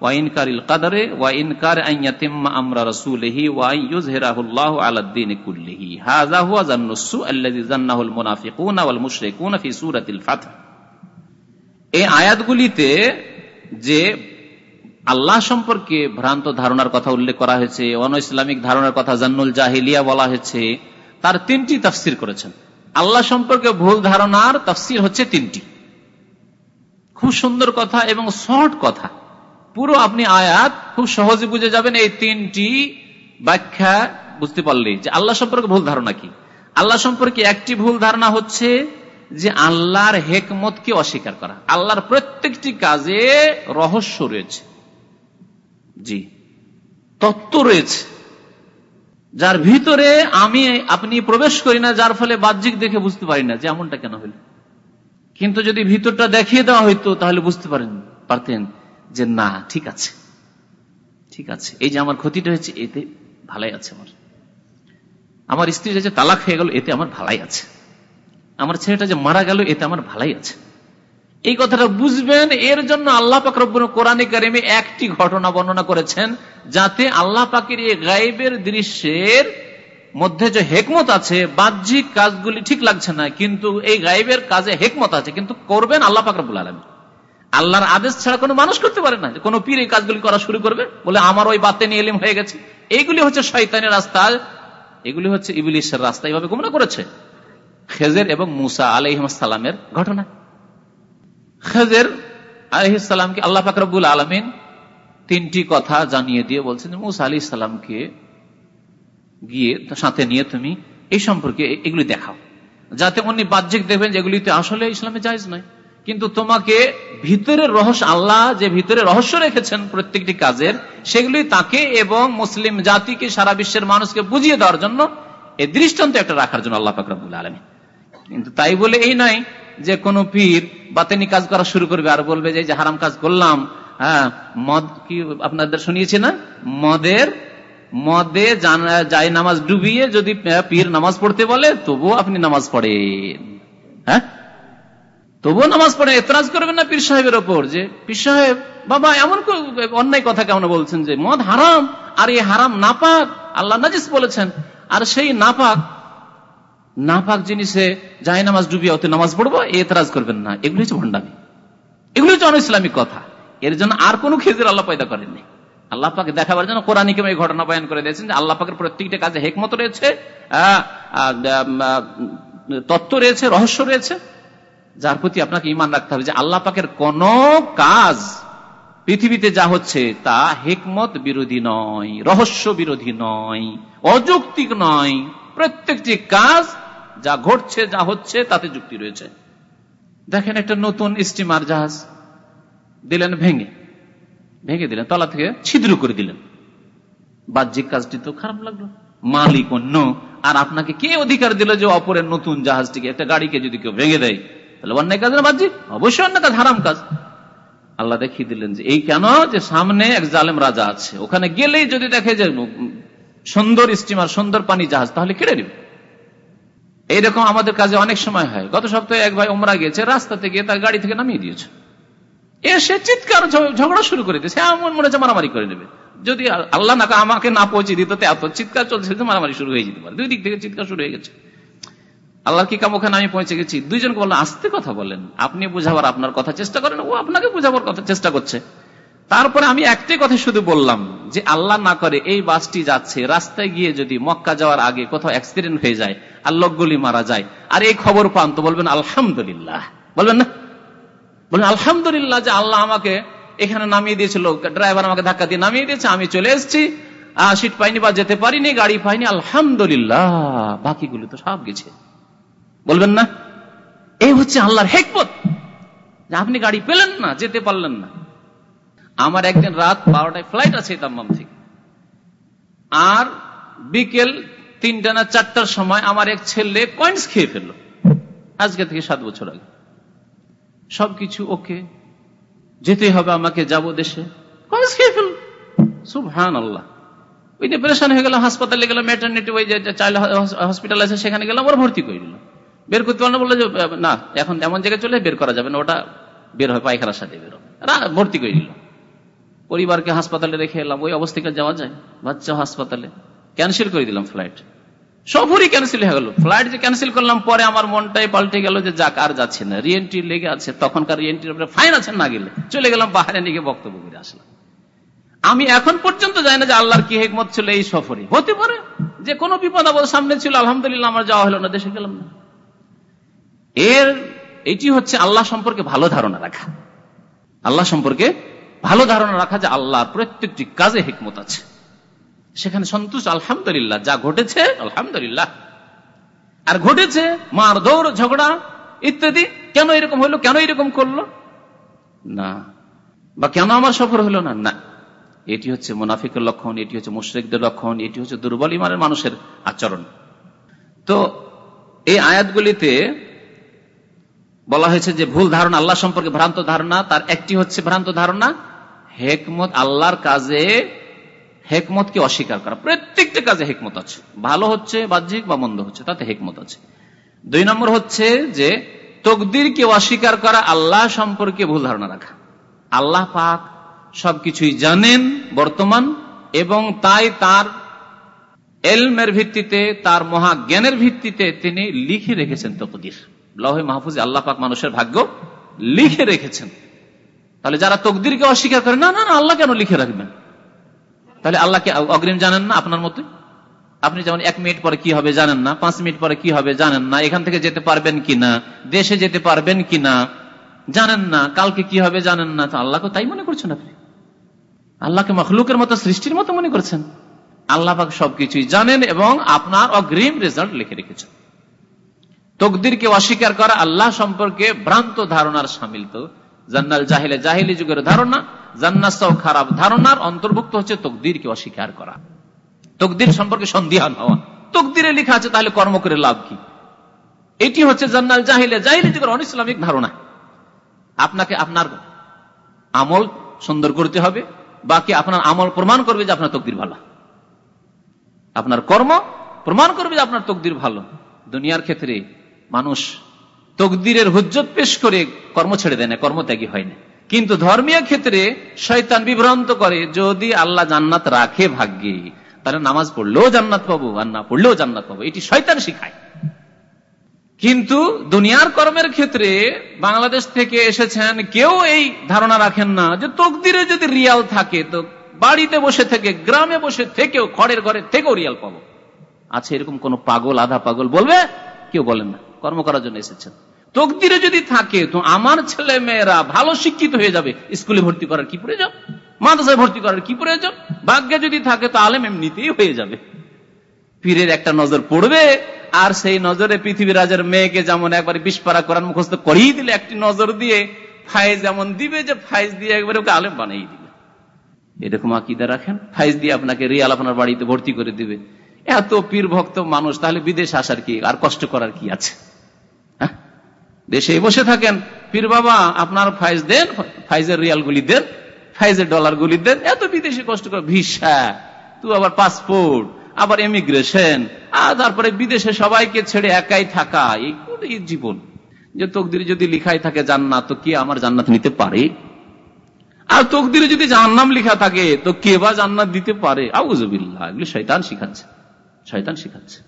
S1: ভ্রান্ত ধারণার কথা উল্লেখ করা হয়েছে অন ইসলামিক ধারণার কথা জান্নুল জাহিলিয়া বলা হয়েছে, তার তিনটি তাফসির করেছেন। আল্লাহ সম্পর্কে ভুল ধারণার তাফসির হচ্ছে তিনটি। খুব সুন্দর কথা এবং শর্ট কথা। পুরো আপনি আয়াত খুব সহজে বুঝে যাবেন এই তিনটি ব্যাখ্যা বুঝতে পারলে যে আল্লাহ সম্পর্কে ভুল ধারণা কি? আল্লাহ সম্পর্কে একটি ভুল ধারণা হচ্ছে যে আল্লাহর হেকমতকে অস্বীকার করা। আল্লাহর প্রত্যেকটি কাজে রহস্য রয়েছে। জি। তত্ত্ব রয়েছে। যার ভিতরে আমি, আপনি প্রবেশ করি না, যার ফলে বাহ্যিক দেখে বুঝতে পারি না যে এমনটা কেন হইল কিন্তু যদি ভিতরটা দেখিয়ে দেওয়া হইতো, তাহলে বুঝতে পারেন, পারতেন। যে না, ঠিক আছে। ঠিক আছে। এই যে আমার ক্ষতিটা হয়েছে, এতে ভালাই আছে আমার। আমার স্ত্রী যে তালাক হয়ে গেল, এতে আমার ভালাই আছে। আমার ছেলেটা যে মারা গেল, এতে আমার ভালাই আছে। এই কথাটা বুঝবেন, এর জন্য আল্লাহ পাক কোরআনে কারিমে একটি ঘটনা বর্ণনা করেছেন, যাতে আল্লাহ পাকের এই গাইবের দৃশ্যের মধ্যে যে হেকমত আছে, বাহ্যিক কাজগুলি ঠিক লাগছে না, কিন্তু এই গাইবের কাজে হেকমত আছে, কিন্তু করবেন আল্লাহ পাক রব্বুল আলমী আল্লাহর আদেশ ছাড়া কোনো মানুষ করতে পারে না। কোনো পীর এই কাজগুলি করা শুরু করবে, বলে আমার ওই বাতে নিয়ে এলিম হয়ে গেছে। এইগুলি হচ্ছে শৈতানের রাস্তা। এগুলি হচ্ছে ইবিলিশের রাস্তা। এইভাবে গুমরা করেছে। খেজের এবং মুসা আলহিমের ঘটনা। খেজের আলহিসামকে আল্লাহ ফাকরবুল আলমিন তিনটি কথা জানিয়ে দিয়ে বলছেন মুসা আলি ইসলামকে গিয়ে সাথে নিয়ে তুমি এই সম্পর্কে এগুলি দেখাও। যাতে উনি বাহ্যিক দেখবেন যেগুলিতে আসলে ইসলামে জায়জ নয়। কিন্তু তোমাকে ভিতরের রহস্য, আল্লাহ যে ভিতরে রহস্য রেখেছেন প্রত্যেকটি কাজের, সেগুলি তাকে এবং মুসলিম জাতিকে, সারা বিশ্বের মানুষকে বুঝিয়ে দেওয়ার জন্য এই দৃষ্টান্ত একটা রাখার জন্য আল্লাহ ফাকরাবুল আলমী কিন্তু তাই বলে এই নয় যে কোন পীর বাতেনি কাজ করা শুরু করবে আর বলবে যে হারাম কাজ করলাম। হ্যাঁ মদ কি আপনাদের শুনিয়েছি না? মদের, মদে যাই নামাজ ডুবিয়ে যদি পীর নামাজ পড়তে বলে, তবুও আপনি নামাজ পড়েন। হ্যাঁ? তবুও নামাজ পড়ে, এতরাজ করবেন না পীর সাহেবের ওপর যে, পীর সাহেব, বাবা, এমন অন্যায় কথা কেমন বলছেন যে, মদ হারাম, আর এই হারাম নাপাক, আল্লাহ নাজিস বলেছেন। আর সেই নাপাক নাপাক জিনিসে যাই নামাজ ডুবিয়ে ওতে নামাজ পড়ব এতরাজ করবেন না। এগুলি হচ্ছে ভণ্ডামি। এগুলি হচ্ছে অন ইসলামিক কথা। এর জন্য আর কোন খেজুর আল্লাহ পয়দা করেননি। আল্লাহ পাকে দেখাবার জন্য কোরআনিকে এই ঘটনা বয়ান করে দিয়েছেন যে, আল্লাহ পাকের প্রত্যেকটা কাজে হেকমত রয়েছে তত্ত্ব রয়েছে, রহস্য রয়েছে। যার প্রতি আপনাকে ইমান রাখতে হবে যে আল্লাহ পাকের কোন কাজ পৃথিবীতে যা হচ্ছে তা হেকমত বিরোধী নয়, রহস্য বিরোধী নয়, অযৌক্তিক নয়। প্রত্যেকটি কাজ যা ঘটছে, যা হচ্ছে, তাতে যুক্তি রয়েছে। দেখেন একটা নতুন স্টিমার জাহাজ দিলেন ভেঙে। ভেঙে দিলেন, তলা থেকে ছিদ্র করে দিলেন। বাহ্যিক কাজটি তো খারাপ লাগল। মালিক অন্য। আর আপনাকে কে অধিকার দিল যে অপরের নতুন জাহাজটিকে, একটা গাড়িকে যদি কেউ ভেঙে দেয়? তাহলে অন্যায় কাজ না বাহ্যিক? অবশ্যই অন্য কাজ, হারাম কাজ। আল্লাহ দেখিয়ে দিলেন যে এই কেন? যে সামনে এক জালেম রাজা আছে। ওখানে গেলেই যদি দেখে যে সুন্দর স্টিমার সুন্দর পানি জাহাজ, তাহলে কেড়ে নেবে। এইরকম আমাদের কাজে অনেক সময় হয়। গত সপ্তাহে এক ভাই ওমরা গিয়েছে রাস্তাতে গিয়ে তার গাড়ি থেকে নামিয়ে দিয়েছে। এসে চিৎকার ঝগড়া শুরু করে দিয়েছে। এমন মনে হচ্ছে মারামারি করে নেবে। যদি আল্লাহ না আমাকে না পৌঁছে দিত এত চিৎকার চলছে মারামারি শুরু হয়ে যেতে পারে। দুই দিক থেকে চিৎকার শুরু হয়ে গেছে। আল্লাহর কি কাম ওখানে আমি পৌঁছে গেছি? দুইজনকে বললাম, আস্তে কথা বলেন। আপনি বুঝাবার আপনার কথা চেষ্টা করেন, ও আপনাকে বুঝাবার কথা চেষ্টা করছে। তারপরে আমি একটাই কথা শুধু বললাম, যে আল্লাহ না করে এই বাসটি যাচ্ছে, রাস্তায় গিয়ে যদি মক্কা যাওয়ার আগে কোথাও অ্যাক্সিডেন্ট হয়ে যায়, আর লোকগুলি মারা যায়, আর এই খবর পান, তো বলবেন, আলহামদুলিল্লাহ। বলবেন না? বলবেন, আলহামদুলিল্লাহ যে আল্লাহ আমাকে এখানে নামিয়ে দিয়েছিল ড্রাইভার আমাকে ধাক্কা দিয়ে নামিয়ে দিয়েছে, আমি চলে এসেছি সিট পাইনি বা যেতে পারিনি, গাড়ি পাইনি, আলহামদুলিল্লাহ। বাকিগুলো তো সব গেছে। বলবেন না? এই হচ্ছে আল্লাহর হেকমত। আপনি গাড়ি পেলেন না, যেতে পারলেন না। আমার একদিন রাত বারোটায় ফ্লাইট আছে তাম্মাম থেকে। আর বিকেল তিনটা না চারটার সময় আমার এক ছেলে কয়েন্স খেয়ে ফেলল। আজকে থেকে সাত বছর আগে। সবকিছু ওকে যেতে হবে আমাকে, যাব দেশে। কয়েন্স খেয়ে ফেল সুবহান আল্লাহ ওই যে পরেশান হয়ে গেলাম হাসপাতালে গেলাম ম্যাটার্নিটি ওই যে চাইল্ড হসপিটাল আছে, সেখানে গেলাম, ওরা ভর্তি করে দিল। বের করতে পারল বলল যে, না, এখন এমন জায়গায় চলে বের করা যাবে না, ওটা বের হয় পায়খানার সাথে বের ভর্তি করে দিল পরিবারকে হাসপাতালে রেখে এলাম, ওই অবস্থায় যাওয়া যায়? বাচ্চা হাসপাতালে। ক্যান্সেল করে দিলাম ফ্লাইট। সফরই ক্যান্সেল হয়ে গেল। ফ্লাইট যে ক্যান্সেল করলাম, পরে আমার মনটাই পাল্টে গেল যে, যাক, আর যাচ্ছে না। রিএন্ট্রি লেগে আছে, তখনকার রিএন্ট্রির উপরে ফাইন আছে না গেলে। চলে গেলাম, বাহারে নিয়ে বক্তব্য করে আসলাম। আমি এখন পর্যন্ত জানি না যে আল্লাহর কি হেকমত ছিল এই সফরে। হতে পারে যে কোনো বিপদ আপদ সামনে ছিল, আলহামদুলিল্লাহ আমার যাওয়া হলো না, দেশে গেলাম না। এর, এটি হচ্ছে আল্লাহ সম্পর্কে ভালো ধারণা রাখা। আল্লাহ সম্পর্কে ভালো ধারণা রাখা যে আল্লাহর প্রত্যেকটি কাজে হেকমত আছে। সেখানে সন্তুষ্ট, আলহামদুলিল্লাহ, যা ঘটেছে, আলহামদুলিল্লাহ। আর ঘটেছে, মার দৌড়, ঝগড়া, ইত্যাদি, কেন এরকম হলো, কেন এরকম করল? না। বা কেন আমার সফর হলো না? না। এটি হচ্ছে মুনাফিকের লক্ষণ, এটি হচ্ছে মুশ্রিকদের লক্ষণ, এটি হচ্ছে দুর্বল ইমানের মানুষের আচরণ। তো এই আয়াতগুলিতে বলা হয়েছে যে ভুল ধারণা, আল্লাহ সম্পর্কে ভ্রান্ত ধারণা, তার একটি হচ্ছে ভ্রান্ত ধারণা, হেকমত আল্লাহর কাজে হেকমতকে অস্বীকার করা। প্রত্যেকটা কাজে হেকমত আছে। ভালো হচ্ছে বাহ্যিক বা মন্দ হচ্ছে, তাতে হেকমত আছে। দুই নম্বর হচ্ছে যে তকদিরকে অস্বীকার করা, আল্লাহ সম্পর্কে ভুল ধারণা রাখা। আল্লাহ পাক সবকিছুই জানেন বর্তমান এবং তাই তার এলমের ভিত্তিতে, তার মহাজ্ঞানের ভিত্তিতে তিনি লিখে রেখেছেন তকদির। লহে মাহফুজ আল্লাহ পাক মানুষের ভাগ্য লিখে রেখেছেন। তাহলে যারা তকদিরকে অস্বীকার করে, না না না, আল্লাহ কেন লিখে রাখবেন? তাহলে আল্লাহকে অগ্রিম জানেন না আপনার মতে? আপনি যেমন এক মিনিট পরে কি হবে জানেন না, পাঁচ মিনিট পরে কি হবে জানেন না, এখান থেকে যেতে পারবেন কিনা দেশে যেতে পারবেন কিনা জানেন না, কালকে কি হবে জানেন না, তো আল্লাহকে তাই মনে করছেন আপনি? আল্লাহকে মখলুকের মতো, সৃষ্টির মতো মনে করছেন? আল্লাহ পাক সবকিছুই জানেন এবং আপনার অগ্রিম রেজাল্ট লিখে রেখেছেন। তকদিরকে অস্বীকার করা আল্লাহ সম্পর্কে ভ্রান্ত ধারণার সামিল তো। জান্নাল জাহিলে জাহিলি যুগের ধারণা জান্নাসাও খারাপ ধারণার অন্তর্ভুক্ত হচ্ছে তকদিরকে অস্বীকার করা। তকদির সম্পর্কে সন্দিহান হওয়া। তকদিরে লেখা আছে, তাহলে কর্ম করে লাভ কি? এটি হচ্ছে জান্নাল জাহিলে জাহিলি যুগের অন ইসলামিক ধারণা। আপনাকে আপনার আমল সুন্দর করতে হবে, বাকি আপনার আমল প্রমাণ করবে যে আপনার তকদির ভালো। আপনার কর্ম প্রমাণ করবে যে আপনার তকদির ভালো। দুনিয়ার ক্ষেত্রে মানুষ তকদিরের হুজ্জত পেশ করে কর্ম ছেড়ে দেয় না, কর্মত্যাগী হয় না। কিন্তু ধর্মীয় ক্ষেত্রে শয়তান বিভ্রান্ত করে, যদি আল্লাহ জান্নাত রাখে ভাগ্যে, তাহলে নামাজ পড়লেও জান্নাত পাবো, আর না পড়লেও জান্নাত পাবো। এটি শয়তান শিখায়। কিন্তু দুনিয়ার কর্মের ক্ষেত্রে বাংলাদেশ থেকে এসেছেন, কেউ এই ধারণা রাখেন না যে তকদিরে যদি রিয়াল থাকে, তো বাড়িতে বসে থেকে, গ্রামে বসে থেকেও, খড়ের ঘরে থেকেও রিয়াল পাবো। আছে এরকম কোন পাগল, আধা পাগল বলবে? কেউ বলেন না। কর্ম করার জন্য এসেছেন। তকদিরে যদি থাকে, তো আমার ছেলে মেয়েরা ভালো শিক্ষিত হয়ে যাবে। স্কুলে ভর্তি করার কি প্রয়োজন? মাদ্রাসায় ভর্তি করার কি প্রয়োজন? ভাগ্যে যদি থাকে, তো আলেম এমনিতেই হয়ে যাবে। পীরের একটা নজর পড়বে, আর সেই নজরে পৃথিবী রাজের মেয়েকে যেমন একবার বিস্পারা করার মুখস্থ করিয়ে দিলে একটি নজর দিয়ে ফাইজ এমন দিবে যে ফাইজ দিয়ে একবার ওকে আলেম বানিয়ে দিবে। এরকম আকিদা রাখেন? ফাইজ দিয়ে আপনাকে রিয়াল আপনার বাড়িতে ভর্তি করে দিবে। এত পীর ভক্ত মানুষ, তাহলে বিদেশ আসার কি? আর কষ্ট করার কি আছে? দেশে বসে থাকেন। পীর বাবা, আপনার ফাইজ দেন ফাইজের রিয়াল গুলি দেন ফাইজের ডলার গুলি দেন এত বিদেশে কষ্ট করে, ভিসা তুই আবার পাসপোর্ট, আবার এমিগ্রেশন আর তারপরে বিদেশে সবাইকে ছেড়ে একাই থাকা এই জীবন। যে তকদির যদি লিখাই থাকে জান্নাত, তো কে আমার জান্নাত নিতে পারে? আর তকদিরে যদি জান্নাম লিখা থাকে, তো কে বা জান্নাত দিতে পারে? আউজবিল্লাহ এগুলি শৈতান শিখাচ্ছে, শয়তান শিখাচ্ছে।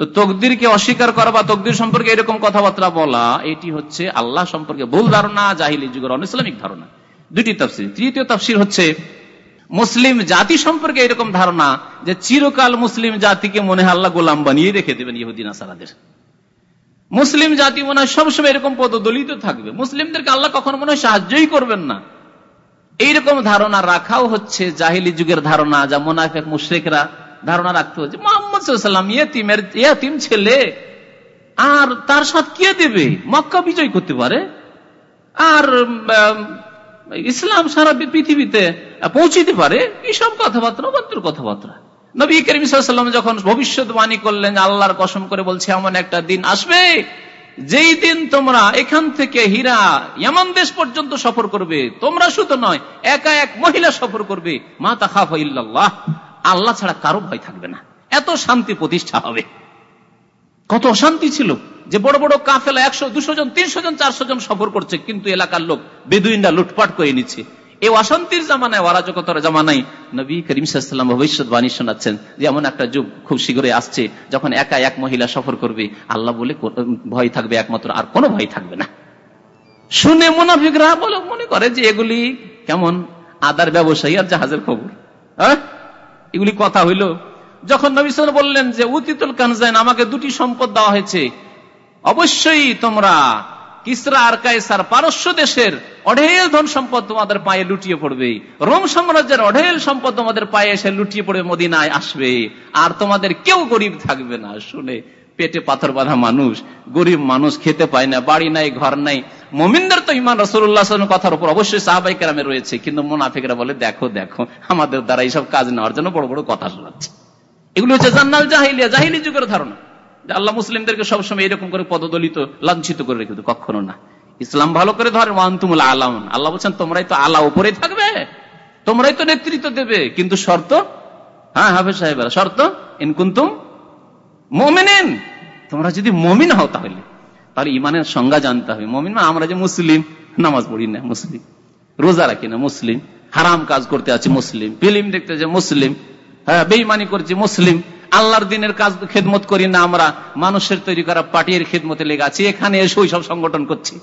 S1: তো তকদিরকে অস্বীকার করা বা তকদির সম্পর্কে এরকম কথাবার্তা বলা, এটি হচ্ছে আল্লাহ সম্পর্কে ভুল ধারণা, জাহিলি যুগের অনিসলামিক ধারণা। দুটি তফসির। তৃতীয় তফসির হচ্ছে, মুসলিম জাতি সম্পর্কে এরকম ধারণা যে চিরকাল মুসলিম জাতিকে মনে হয় আল্লাহ গোলাম বানিয়ে রেখে দেবেন ইহুদিন আসারাদের মুসলিম জাতি মনে হয় সবসময় এরকম পদদলিত থাকবে। মুসলিমদেরকে আল্লাহ কখনো মনে হয় সাহায্যই করবেন না। এইরকম ধারণা রাখাও হচ্ছে জাহিলি যুগের ধারণা, যা মোনাফেক, মুশ্রিকরা ধারণা রাখতে হচ্ছে। ছেলে। আর তার সাথে কে দেবে? মক্কা বিজয় করতে পারে। আর ইসলাম সারা পৃথিবীতে পৌঁছিতে পারে। এইসব কথাবার্তা কথাবার্তা। নবী যখন ভবিষ্যৎবাণী করলেন, আল্লাহর কসম করে বলছে, এমন একটা দিন আসবে, যেই দিন তোমরা এখান থেকে হীরা ইয়ামান দেশ পর্যন্ত সফর করবে। তোমরা শুধু নয়, একা এক মহিলা সফর করবে। মা তাখাফ ইল্লাল্লাহ। আল্লাহ ছাড়া কারও ভয় থাকবে না। এত শান্তি প্রতিষ্ঠা হবে। কত অশান্তি ছিল যে বড় বড় কাফেলা একশো, দুশো জন, তিনশো জন, চারশো জন সফর করছে, কিন্তু এলাকার লোক, বেদুইনরা লুটপাট করে নিচ্ছে। এই অশান্তির জামানায়, অরাজকতার জামানায় নবী করিম সাল্লাম ভবিষ্যৎবাণী শোনাচ্ছেন যে, এমন একটা যুগ খুব শীঘ্রই আসছে যখন একা এক মহিলা সফর করবে। আল্লাহ বলে ভয় থাকবে একমাত্র, আর কোনো ভয় থাকবে না। শুনে মোনাফিকরা বলে, মনে করে যে এগুলি কেমন? আদার ব্যবসায়ী আর জাহাজের খবর। হ্যাঁ? এগুলি কথা হইল। যখন নবী সাল বললেন যে, উতিতুল কানজাইন, আমাকে দুটি সম্পদ দেওয়া হয়েছে। অবশ্যই তোমরা কিসরা আর কায়সার পারস্য দেশের অঢেল ধন সম্পদ তোমাদের পায়ে লুটিয়ে পড়বে। রোম সাম্রাজ্যের অঢেল সম্পদ তোমাদের পায়ে এসে লুটিয়ে পড়বে, মদিনায় আসবে। আর তোমাদের কেউ গরিব থাকবে না। শুনে পেটে পাথর বাঁধা মানুষ, গরিব মানুষ খেতে পায় না, বাড়ি নাই, ঘর নাই। মোমিনদের তো ইমান রসুল্লাহ কথার উপর অবশ্যই সাহাবাই কেরামে রয়েছে। কিন্তু মোনাফিকরা বলে, দেখো দেখো, আমাদের দ্বারা এইসব কাজ নেওয়ার জন্য বড় বড় কথা শোনাচ্ছে। এগুলো হচ্ছে জান্নাল জাহিলিয়া, জাহিলি যুগের ধারণা। যে আল্লাহ মুসলিমদেরকে সবসময় এরকম করে পদদলিত, লাঞ্ছিত করে রেখে কখনো না। ইসলাম ভালো করে ধরে ওয়ান্তুমুল আলাম। আল্লাহ বলছেন, তোমরাই তো আল্লাহ উপরে থাকবে, তোমরাই তো নেতৃত্ব দেবে। কিন্তু শর্ত? হ্যাঁ হাফেজ সাহেবেরা, শর্ত ইনকুন্তুম মোমেনেন। তোমরা যদি মমিন হও তাহলে তাহলে ইমানের সংজ্ঞা জানতে হবে। মমিন মানে আমরা যে মুসলিম, নামাজ পড়ি না মুসলিম। রোজা রাখি না মুসলিম। হারাম কাজ করতে আছে মুসলিম। ফিল্ম দেখতে আছে মুসলিম। হ্যাঁ বেইমানি করছি, মুসলিম। আল্লাহর দিনের কাজ খেদমত করি না আমরা, মানুষের তৈরি করা পার্টির খেদমতে লেগে আছি, এখানে এসে সব সংগঠন করছি।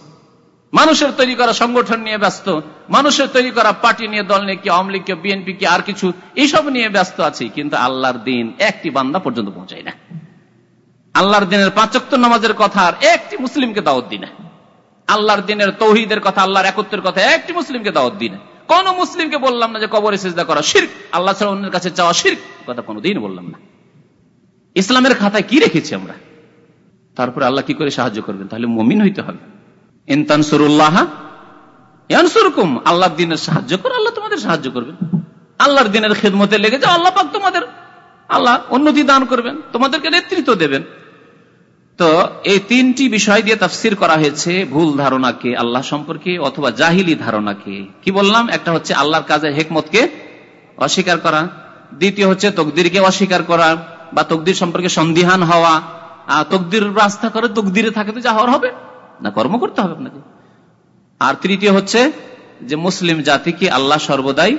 S1: মানুষের তৈরি করা সংগঠন নিয়ে ব্যস্ত, মানুষের তৈরি করা পার্টি নিয়ে দল নিয়ে কি আওয়ামী লীগ কে বিএনপি কে আর কিছু, এইসব নিয়ে ব্যস্ত আছি, কিন্তু আল্লাহর দিন একটি বান্দা পর্যন্ত পৌঁছায় না। আল্লাহর দিনের পাঁচক্ত নামাজের কথা আর একটি মুসলিমকে দাওয়াত দিনে আল্লাহর দিনের তৌহিদের কথা, আল্লাহর একত্রের কথা একটি মুসলিমকে দাওয়াত দিনে কোন মুসলিমকে বললাম না যে কবরে চেষ্টা করা শির্ক। আল্লাহ ছাড়া অন্যের কাছে চাওয়া শির্ক। কথা কোনোদিন বললাম না। ইসলামের খাতায় কি রেখেছি আমরা? তারপরে আল্লাহ কি করে সাহায্য করবেন? তাহলে মমিন হইতে হবে। ইনতানসুরুল্লাহ দিনের সাহায্য করে, আল্লাহ তোমাদের সাহায্য করবেন। আল্লাহর দিনের খেদমতে লেগে যাও, আল্লাহ পাক তোমাদের, আল্লাহ উন্নতি দান করবেন, তোমাদেরকে নেতৃত্ব দেবেন। তো এই তিনটি বিষয় দিয়ে তাফসির করা হয়েছে ভুল ধারণাকে, আল্লাহ সম্পর্কে অথবা জাহিলি ধারণাকে। কি বললাম? একটা হচ্ছে আল্লাহর কাজের হেকমতকে অস্বীকার করা। দ্বিতীয় হচ্ছে তকদিরকে অস্বীকার করা বা তকদির সম্পর্কে সন্দিহান হওয়া। তকদির রাস্তা করে তকদিরে থাকে তো যা হওয়ার হবে না, কর্ম করতে হবে আপনাকে। আর তৃতীয় হচ্ছে যে মুসলিম জাতিকে আল্লাহ সর্বদাই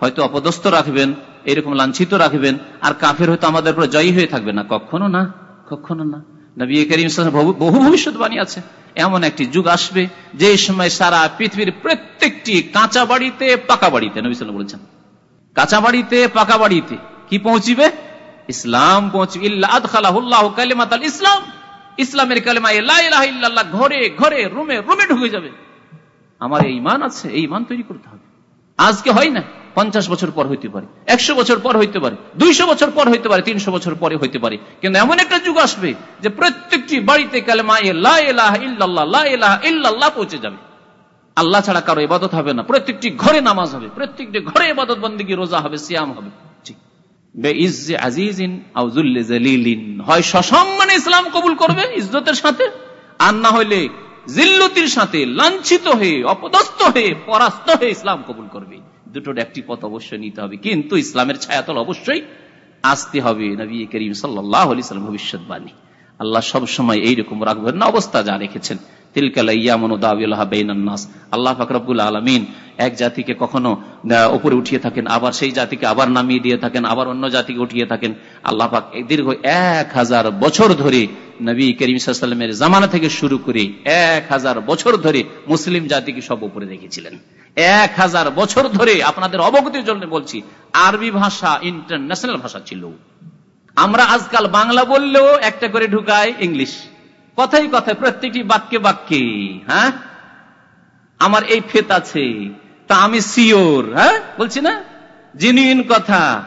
S1: হয়তো অপদস্থ রাখবেন, এরকম লাঞ্ছিত রাখবেন। আর কাফের হয়তো আমাদের উপর জয়ী হয়ে থাকবে না। কখনো না কখনো না। নবী করিম বহু ভবিষ্যৎবাণী আছে। এমন একটি যুগ আসবে, যে সময় সারা পৃথিবীর প্রত্যেকটি কাঁচা বাড়িতে, পাকা বাড়িতে, নবী বলেছেন। কাঁচা বাড়িতে, পাকা বাড়িতে কি পৌঁছিবে? ইসলাম পৌঁছবে। ইসলাম। ইসলামের কালেমা ঘরে ঘরে, রুমে রুমে ঢুকে যাবে। আমার এই ইমান আছে, এই মান তৈরি করতে হবে। আজকে হয় না, পঞ্চাশ বছর পর হইতে পারে, একশো বছর পর হইতে পারে, দুইশো বছর পর হইতে পারে, তিনশো বছর পরে হইতে পারে। কিন্তু এমন একটা যুগ আসবে যে প্রত্যেকটি বাড়িতে কালেমা ইল্লাল্লাহ পৌঁছে যাবে। আল্লাহ ছাড়া কারও ইবাদত হবে না, প্রত্যেকটি ঘরে নামাজ হবে, প্রত্যেকটি ঘরে ইবাদত বন্দী রোজা হবে, সিয়াম হবে। হয় সসম্মানে ইসলাম কবুল করবে ইজ্জতের সাথে, আর না হইলে জিল্লতির সাথে লাঞ্ছিত হয়ে, অপদস্থ হয়ে, পরাস্ত হয়ে ইসলাম কবুল করবে। দুটোর একটি পথ অবশ্যই নিতে হবে। কিন্তু ইসলামের ছায়াতল অবশ্যই আসতে হবে নবী করিম সাল্লাহ সাল্লাম ভবিষ্যৎবাণী। আল্লাহ সব সময় এইরকম রাখবেন না অবস্থা যা রেখেছেন। আল্লাহ ফাকরাবুল আলমিন এক জাতিকে কখনো উপরে উঠিয়ে থাকেন, আবার সেই জাতিকে আবার নামিয়ে দিয়ে থাকেন, আবার অন্য জাতিকে উঠিয়ে থাকেন। আল্লাহ পাক দীর্ঘ এক হাজার বছর ধরে নবী করিম সাল্লামের জামানা থেকে শুরু করে এক হাজার বছর ধরে মুসলিম জাতিকে সব উপরে রেখেছিলেন। এক হাজার বছর ধরে আপনাদের অবগতির জন্য বলছি, আরবি ভাষা ইন্টারন্যাশনাল ভাষা ছিল। আমরা আজকাল বাংলা বললেও একটা করে ঢুকায় ইংলিশ। কথাই কথায় প্রত্যেকটি বাক্যে বাক্যে হ্যাঁ? আমার এই ফেত আছে। তা আমি সিওর হ্যাঁ? বলছি না? জেনুইন কথা।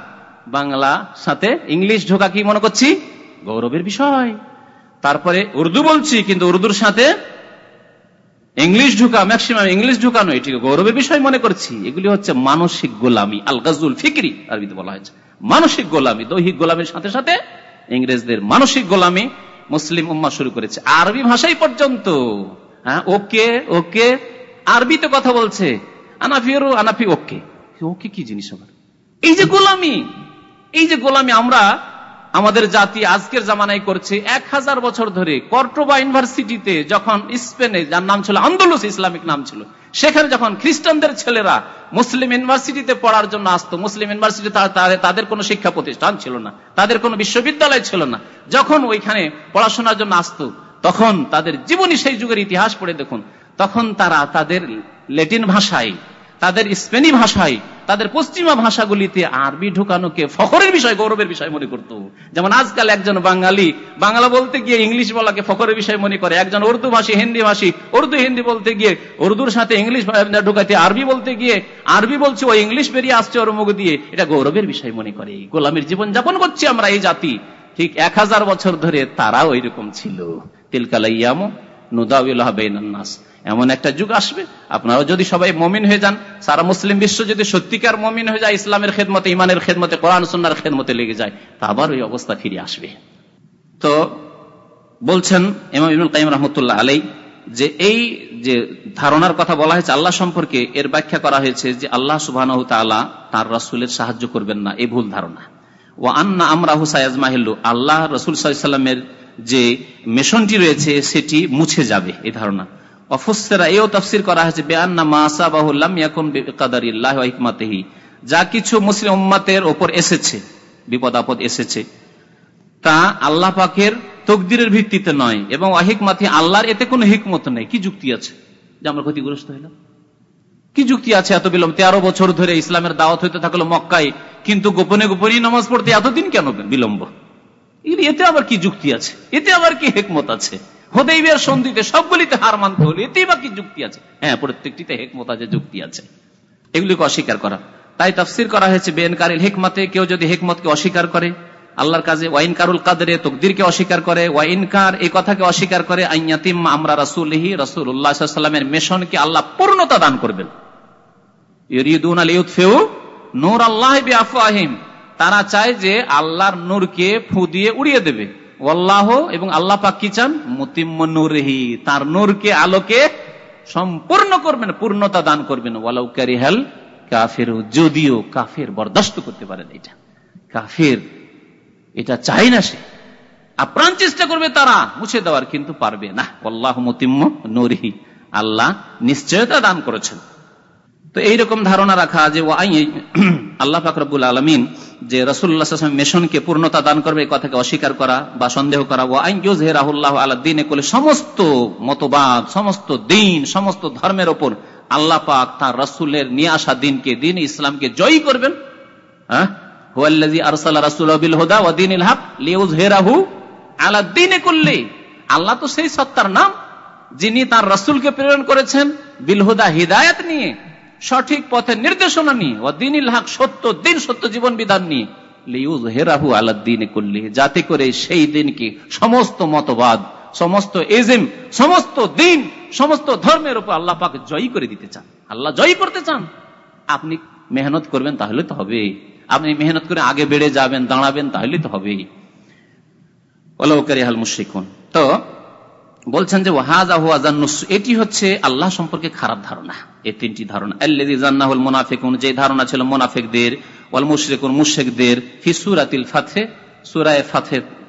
S1: বাংলা সাথে ইংলিশ ঢোকা কি মনে করছি? গৌরবের বিষয়। তারপরে উর্দু বলছি, কিন্তু উর্দুর সাথে ইংলিশ ঢুকা ম্যাক্সিমাম ইংলিশ ঢুকানো গৌরবের বিষয় মনে করছি। এগুলি হচ্ছে মানসিক গোলামি ফিকরি, আরবিতে বলা হয়েছে। মানসিক গোলামি, দৈহিক গোলামের সাথে সাথে ইংরেজদের মানসিক গোলামি মুসলিম উম্মা শুরু করেছে। আরবি ভাষাই পর্যন্ত হ্যাঁ? ওকে ওকে, আরবিতে কথা বলছে। আনাফিরও আনাফি ওকে। ওকে কি জিনিস আবার? এই যে গোলামি, এই যে গোলামি আমরা আমাদের জাতি আজকের জামানায় করছে, এক হাজার বছর ধরে কর্টোবা ইউনিভার্সিটিতে যখন স্পেনে, যার নাম ছিল আন্দোলস ইসলামিক নাম ছিল, সেখানে যখন খ্রিস্টানদের ছেলেরা মুসলিম ইউনিভার্সিটিতে পড়ার জন্য আসতো, মুসলিম ইউনিভার্সিটি তাদের কোনো শিক্ষা প্রতিষ্ঠান ছিল না, তাদের কোনো বিশ্ববিদ্যালয় ছিল না। যখন ওইখানে পড়াশোনার জন্য আসতো, তখন তাদের জীবনী সেই যুগের ইতিহাস পড়ে দেখুন, তখন তারা তাদের লেটিন ভাষায় তাদের স্পেনি ভাষায়, তাদের পশ্চিমা ভাষাগুলিতে আরবি ঢুকানোকে ফখরের বিষয়, গৌরবের বিষয় মনে করত। যেমন আজকাল একজন বাঙালি, বাংলা বলতে গিয়ে ইংলিশ বলাকে ফখরের বিষয় মনে করে। একজন উর্দু ভাষী, হিন্দি ভাষী, উর্দু হিন্দি বলতে গিয়ে উর্দুর সাথে ইংলিশ ঢুকাতে আরবি বলতে গিয়ে আরবি বলছে, ও ইংলিশ বেরিয়ে আসছে ওর মুখ দিয়ে। এটা গৌরবের বিষয় মনে করে। গোলামের জীবন যাপন করছি আমরা এই জাতি। ঠিক এক হাজার বছর ধরে তারাও এরকম ছিল। তিলকালাইয়ামো নুদাউল্লাহ বেনান্নাস এমন একটা যুগ আসবে। আপনারা যদি সবাই মমিন হয়ে যান, সারা মুসলিম বিশ্ব যদি সত্যিকার মমিন হয়ে যায়, ইসলামের খেদমতে ইমানের খেদমতে, কোরআন সন্ন্যার খেদমতে লেগে যায়, তা আবার ওই অবস্থা ফিরে আসবে। তো বলছেন ইমাম ইমুল কাইম রহমতুল্লাহ আলাই যে এই যে ধারণার কথা বলা হয়েছে আল্লাহ সম্পর্কে, এর ব্যাখ্যা করা হয়েছে যে আল্লাহ সুবাহ তার রাসুলের সাহায্য করবেন না, এই ভুল ধারণা। ও আন্না আমরা হুসাইজমাহিল্লু আল্লাহ রসুল সাল্লামের যে মেশনটি রয়েছে, সেটি মুছে যাবে, এই ধারণা। অফসেরা, এও তফসির করা হয়েছে যা কিছু মুসলিম উম্মাতের ওপর এসেছে, বিপদ আপদ এসেছে, তা আল্লাহ পাকের তকদিরের ভিত্তিতে নয়, এবং অহিকমাতে আল্লাহর এতে কোনো হিকমত নেই। কি যুক্তি আছে? যে আমরা ক্ষতিগ্রস্ত হইলাম? কি যুক্তি আছে এত বিলম্ব? তেরো বছর ধরে ইসলামের দাওয়াত হইতে থাকল মক্কায়, কিন্তু গোপনে গোপনে নামাজ পড়তে এতদিন কেন বিলম্ব? এতে আবার কি যুক্তি আছে? এতে আবার কি হেকমত আছে? হোদেইবের সন্ধিতে সবগুলিতে হার মানতে হলে এতেই বা কি যুক্তি আছে। হ্যাঁ প্রত্যেকটিতে হেকমত আছে, যুক্তি আছে। এগুলিকে অস্বীকার করা। তাই তফসির করা হয়েছে বেনকারিল হেকমতে কেউ যদি হেকমতকে অস্বীকার করে, আল্লাহর কাজে ওয়াইন কারুল কাদরে তকদিরকে অস্বীকার করে, ওয়াইনকার এই কথাকে অস্বীকার করে আইয়াতিম আমরা রাসুলহি রাসুল উল্লাহামের মেশনকে আল্লাহ পূর্ণতা দান করবেন। তারা চায় যে আল্লাহর নূরকে ফু দিয়ে উড়িয়ে দেবে। আল্লাহ এবং আল্লাহ পাক কি চান? মতিম্ম নূরহি, তার নূরকে আলোকে সম্পূর্ণ করবেন, পূর্ণতা দান করবেন। ওয়ালাউকারি হেল কাফের, যদিও কাফের বরদাস্ত করতে পারেন এটা। কাফের এটা চাই না সে। আপ্রাণ চেষ্টা করবে তারা, মুছে দেওয়ার কিন্তু পারবে না। আল্লাহ মতিম্ম নূরহি, আল্লাহ নিশ্চয়তা দান করেছেন। তো এইরকম ধারণা রাখা যে আল্লাহ ফাকরবুল আলমিন যে রসুল্লাহ মেশনকে পূর্ণতা দান করবে, এই কথাকে অস্বীকার করা বা সন্দেহ করা। ও আইন রাহুল্লাহ আল্লাহ দিনে করলে সমস্ত মতবাদ, সমস্ত দিন সমস্ত ধর্মের ওপর আল্লাহ পাক তার রসুলের নিয়ে আসা দিনকে দিন ইসলামকে জয়ী করবেন। হ্যাঁ? আল্লাহ তো সেই সত্তার নাম যিনি তার রসুলকে প্রেরণ করেছেন বিলহুদা হৃদায়ত নিয়ে। সঠিক পথের নির্দেশনা নিয়ে ও দিন হক সত্য দিন, সত্য জীবন বিধান নিয়ে হেরাহু আলাদ্দিন করলি যাতে করে সেই দিনকে সমস্ত মতবাদ, সমস্ত এজেম সমস্ত দিন, সমস্ত ধর্মের উপর আল্লাহ পাক জয়ী করে দিতে চান। আল্লাহ জয়ী করতে চান। আপনি মেহনত করবেন তাহলে তো হবে। আপনি মেহনত করে আগে বেড়ে যাবেন, দাঁড়াবেন তাহলে তো হবে। তো বলছেন যে ওয়াহাজা হুয়াজান্নুস এটি হচ্ছে আল্লাহ সম্পর্কে খারাপ ধারণা। এই তিনটি ধারণা। আল্লাযী জান্নাহুল যে ধারণা ছিল মুনাফিকদের, ওয়াল মুশরিকুন, মুশরিকদের, ফি সূরাতিল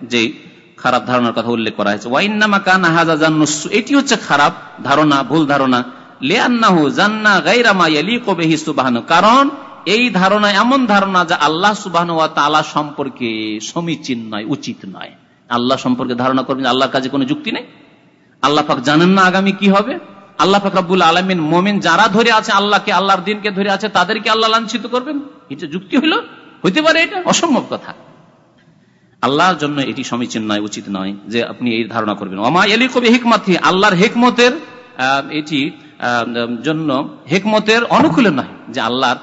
S1: যে খারাপ ধারণার কথা উল্লেখ করা হয়েছে। ওয়াইন্নামা কানা হাজা জান্নুস। এটি হচ্ছে খারাপ ধারণা, ভুল ধারণা। লিআন্নাহু জান্না গায়রা মা ইয়ালিকু বিহি সুবহানাহু। কারণ এই ধারণা এমন ধারণা যা আল্লাহ সুবহানাহু ওয়া সম্পর্কে সমীচীন নয়, উচিত নয়। আল্লাহ সম্পর্কে ধারণা করবেন, আল্লাহর কাছে কোনো যুক্তি নেই। আল্লাহ পাক জানেন না আগামী কি হবে? আল্লাহ পাক আলমিন মোমিন যারা ধরে আছে, আল্লাহকে, আল্লাহর দিনকে ধরে আছে, তাদেরকে আল্লাহ লাঞ্ছিত করবেন? এটা যুক্তি হইল হইতে পারে এটা অসম্ভব কথা। আল্লাহর জন্য এটি সমীচীন নয়, উচিত নয় যে আপনি এই ধারণা করবেন। আল্লাহর হেকমতের এটি জন্য হেকমতের অনুকূলে নয় যে আল্লাহর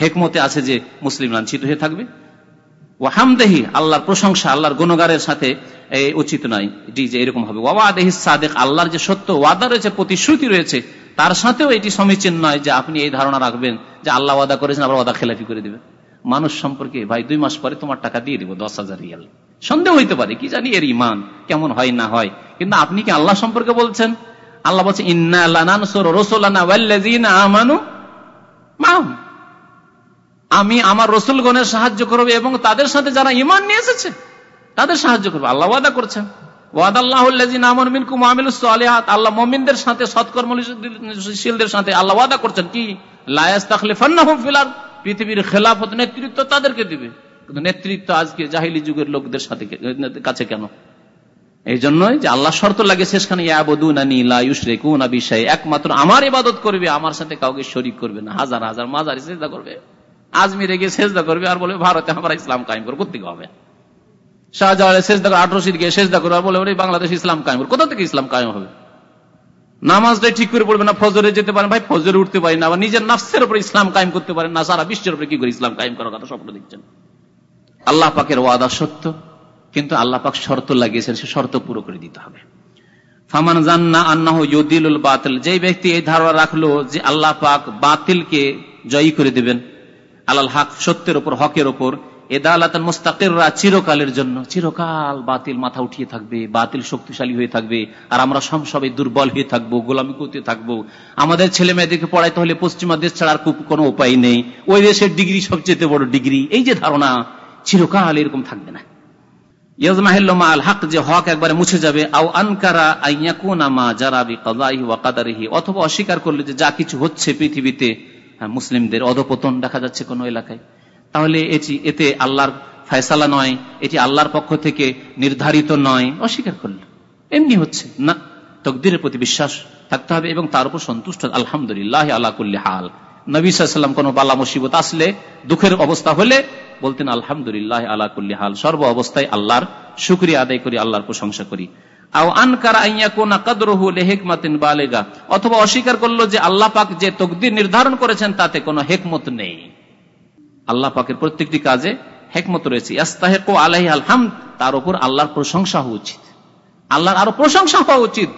S1: হেকমতে আছে যে মুসলিম লাঞ্ছিত হয়ে থাকবে। ও হামদেহি আল্লাহর প্রশংসা, আল্লাহর গুণগারের সাথে উচিত নয়। যে এরকম হবে। ওয়াদেহি সাদেক, আল্লাহর যে সত্য, ওয়াদা রয়েছে, প্রতিশ্রুতি রয়েছে, তার সাথেও এটি সমীচীন নয় যে আপনি এই ধারণা রাখবেন যে আল্লাহ ওয়াদা করেছেন, আবার ওয়াদা খেলাফি করে দিবেন। মানুষ সম্পর্কে, ভাই, দুই মাস পরে তোমার টাকা দিয়ে দিব, দশ হাজার রিয়াল। সন্দেহ হইতে পারে, কি জানি এর ইমান কেমন হয়, না হয়। কিন্তু আপনি কি আল্লাহ সম্পর্কে বলছেন? আল্লাহ বলছে, ইন্না রসোলানা আমানু মাহম। আমি আমার রসুলগণের সাহায্য করব এবং তাদের সাথে যারা ইমান নিয়ে এসেছে, তাদের সাহায্য করব। আল্লাহ ওয়াদা করছেন। আল্লাহ সাথে সাথে করছেন কি? নেতৃত্ব তাদেরকে দিবে। কিন্তু নেতৃত্ব আজকে জাহিলি যুগের লোকদের সাথে কাছে কেন? এই জন্যই যে আল্লাহ শর্ত লাগে শেষখানে একমাত্র আমার ইবাদত করবে, আমার সাথে কাউকে শরিক করবে না। হাজার হাজার মাজারি চেষ্টা করবে। আজমিরে গিয়ে সেজদা করবে আর বলবে ভারতে আমরা ইসলাম কায়েম করে করতে হবে? শাহজাহানের সেজদা করে আঠারোশি গিয়ে সেজদা করবে আর বলে বাংলাদেশ ইসলাম কায়েম করে, কোথা থেকে ইসলাম কায়েম হবে? নামাজটাই ঠিক করে পড়বে না, ফজরে যেতে পারেন, ভাই, ফজরে উঠতে পারেন না, আবার নিজের নাফসের উপরে ইসলাম কায়েম করতে পারেন না, সারা বিশ্বের উপরে কি করে ইসলাম কায়েম করার কথা স্বপ্ন দিচ্ছেন আল্লাহ পাকের ওয়াদা সত্য, কিন্তু আল্লাহ পাক শর্ত লাগিয়েছেন, সে শর্ত পুরো করে দিতে হবে। ফামান জান্না আন্নাহ ইউদিলুল বাতিল যে ব্যক্তি এই ধারণা রাখল যে আল্লাহ পাক বাতিলকে জয়ী করে দিবেন আলাল হক, সত্যের ওপর হকের ওপর এদালাতান মুস্তাকিররা চিরকালের জন্য, চিরকাল বাতিল মাথা উঠিয়ে থাকবে, বাতিল শক্তিশালী হয়ে থাকবে। আর আমরা সব সবাই দুর্বল হয়ে থাকব, গোলামি করতে থাকব। আমাদের ছেলে মেয়েদেরকে পড়াইতে হলে পশ্চিমা দেশ ছাড়া আর কোনো উপায় নেই। ওই দেশের ডিগ্রি সবচেয়ে বড় ডিগ্রি, এই যে ধারণা, চিরকাল এরকম থাকবে না। মুছে যাবে অথবা অস্বীকার করলে যে যা কিছু হচ্ছে পৃথিবীতে মুসলিমদের অধপতন দেখা যাচ্ছে কোন এলাকায়। তাহলে এটি, এতে আল্লাহর ফয়সালা নয়, এটি আল্লাহর পক্ষ থেকে নির্ধারিত নয়, অস্বীকার করল। এমনি হচ্ছে। না, তকদিরের প্রতি বিশ্বাস থাকতে হবে এবং তার উপর সন্তুষ্ট। আলহামদুলিল্লাহ আল্লাহ কুল্লি হাল। নবী সাল্লাম কোন বালা মুসিবত আসলে দুঃখের অবস্থা হলে বলতেন, আলহামদুলিল্লাহ আল্লাহ কুল্লি হাল। সর্ব অবস্থায় আল্লাহর শুক্রিয়া আদায় করি, আল্লাহর প্রশংসা করি। অথবা অস্বীকার করল যে আল্লাহ পাক যে তকদির নির্ধারণ করেছেন তাতে কোনো হেকমত নেই। আল্লাহ পাকের প্রত্যেকটি কাজে হেকমত রয়েছে। আলাহি আলহাম তার উপর আল্লাহর প্রশংসা হওয়া উচিত। আল্লাহর আরও প্রশংসা হওয়া উচিত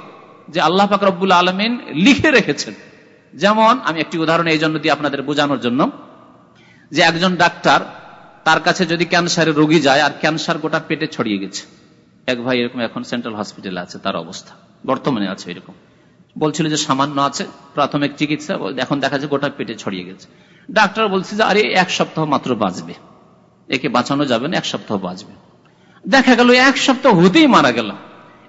S1: যে আল্লাহ পাক রব্বুল আলমিন লিখে রেখেছেন। যেমন আমি একটি উদাহরণ এই জন্য দিয়ে আপনাদের বোঝানোর জন্য যে একজন ডাক্তার তার কাছে যদি ক্যান্সারের রোগী যায় আর ক্যান্সার গোটা পেটে ছড়িয়ে গেছে। এক ভাই এরকম এখন সেন্ট্রাল হসপিটালে আছে, তার অবস্থা। বর্তমানে আছে এরকম। বলছিল যে সামান্য আছে, প্রাথমিক চিকিৎসা, এখন দেখা যায় গোটা পেটে ছড়িয়ে গেছে। ডাক্তার বলছে যে, আরে, এক সপ্তাহ মাত্র বাঁচবে। একে বাঁচানো যাবে না, এক সপ্তাহ বাঁচবে। দেখা গেল, এক সপ্তাহ হতেই মারা গেল।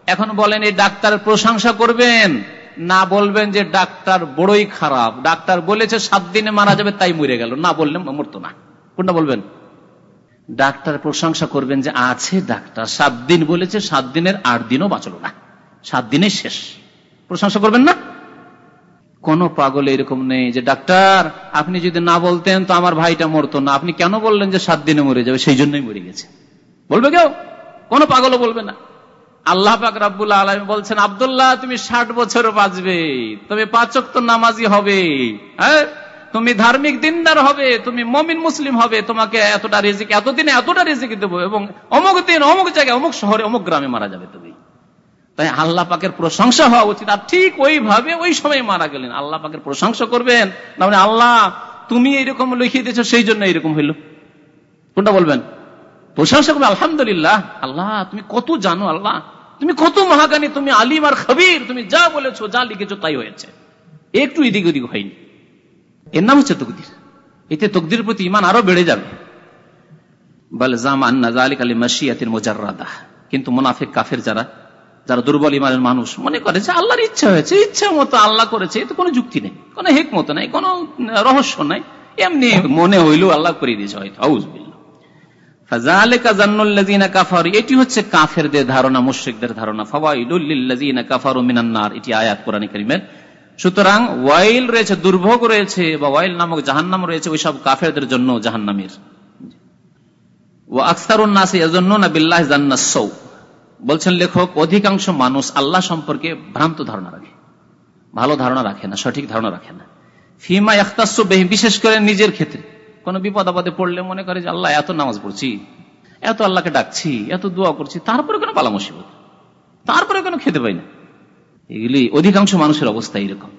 S1: এখন বলেন, এই ডাক্তার প্রশংসা করবেন, না বলবেন যে ডাক্তার বড়ই খারাপ। ডাক্তার বলেছে, সাত দিনে মারা যাবে, তাই মরে গেল। না বললেন মরতো না। কোনটা বলবেন? ডাক্তার প্রশংসা করবেন যে আছে ডাক্তার। সাত দিন বলেছে, সাত দিনের আট দিনও বাঁচল না। সাত দিনে শেষ। প্রশংসা করবেন না? কোন পাগল এরকম নেই যে, ডাক্তার, আপনি যদি না বলতেন তো আমার ভাইটা মরতো না। আপনি কেন বললেন যে সাত দিনে মরে যাবে? সেই জন্যই মরে গেছে। বলবে কেউ? কোন পাগলও বলবে না। আল্লাহ পাক রাব্বুল আলম বলছেন, আবদুল্লাহ, তুমি ষাট বছর বাঁচবে তুমি পাচক তো নামাজি হবে। হ্যাঁ? তুমি ধার্মিক দিনদার হবে, তুমি মমিন মুসলিম হবে, তোমাকে এতটা রেজিক, এতদিনে এতটা রেজিক দেবো এবং অমুক দিন, অমুক জায়গায়, অমুক শহরে, অমুক গ্রামে মারা যাবে তুমি। তাই আল্লাহ পাকের প্রশংসা হওয়া উচিত। আর ঠিক ওইভাবে ওই সময় মারা গেলেন। আল্লাহ পাকের প্রশংসা করবেন। না মানে আল্লাহ তুমি এইরকম লিখিয়ে দিয়েছ, সেই জন্য এইরকম হইল। কোনটা বলবেন? প্রশংসা করবে, আলহামদুলিল্লাহ। আল্লাহ, তুমি কত জানো আল্লাহ? তুমি কত মহাগানী তুমি আলিম আর খবির। তুমি যা বলেছ, যা লিখেছো, তাই হয়েছে। একটু এদিক ওদিক হয়নি। এর নাম হচ্ছে তকদির। এতে তকদির প্রতি ইমান আরও বেড়ে যাবে। কিন্তু মুনাফিক, কাফের যারা যারা দুর্বল ইমানের মানুষ, মনে করে যে আল্লাহর ইচ্ছা হয়েছে, ইচ্ছা মতো আল্লাহ করেছে, এতে কোনো যুক্তি নেই, কোনো হেকমত নাই, কোনো রহস্য নাই। এমনি মনে হইল আল্লাহ করে দিয়েছে হয়তো এটি হচ্ছে ধারণা, মুশ্রিকদের ধারণা। মিনান্নার এটি আয়াত কোরআন করিমের। সুতরাং ওয়াইল রয়েছে, দুর্ভোগ রয়েছে বা ওয়াইল নামক জাহান্নাম রয়েছে ওইসব কাফেরদের জন্য জাহান্নামের। বলছেন লেখক, অধিকাংশ মানুষ আল্লাহ সম্পর্কে ভ্রান্ত ধারণা রাখে। ভালো ধারণা রাখে না, সঠিক ধারণা রাখে না। ফিমা আখতাস বিশেষ করে নিজের ক্ষেত্রে। কোন বিপদ আপদে পড়লে মনে করে যে, আল্লাহ, এত নামাজ পড়ছি, এত আল্লাহকে ডাকছি, এত দোয়া করছি, তারপরে কোনো পালা মুসিবত, তারপরে কোনো খেতে পাই না। এগুলি অধিকাংশ মানুষের অবস্থা এরকম।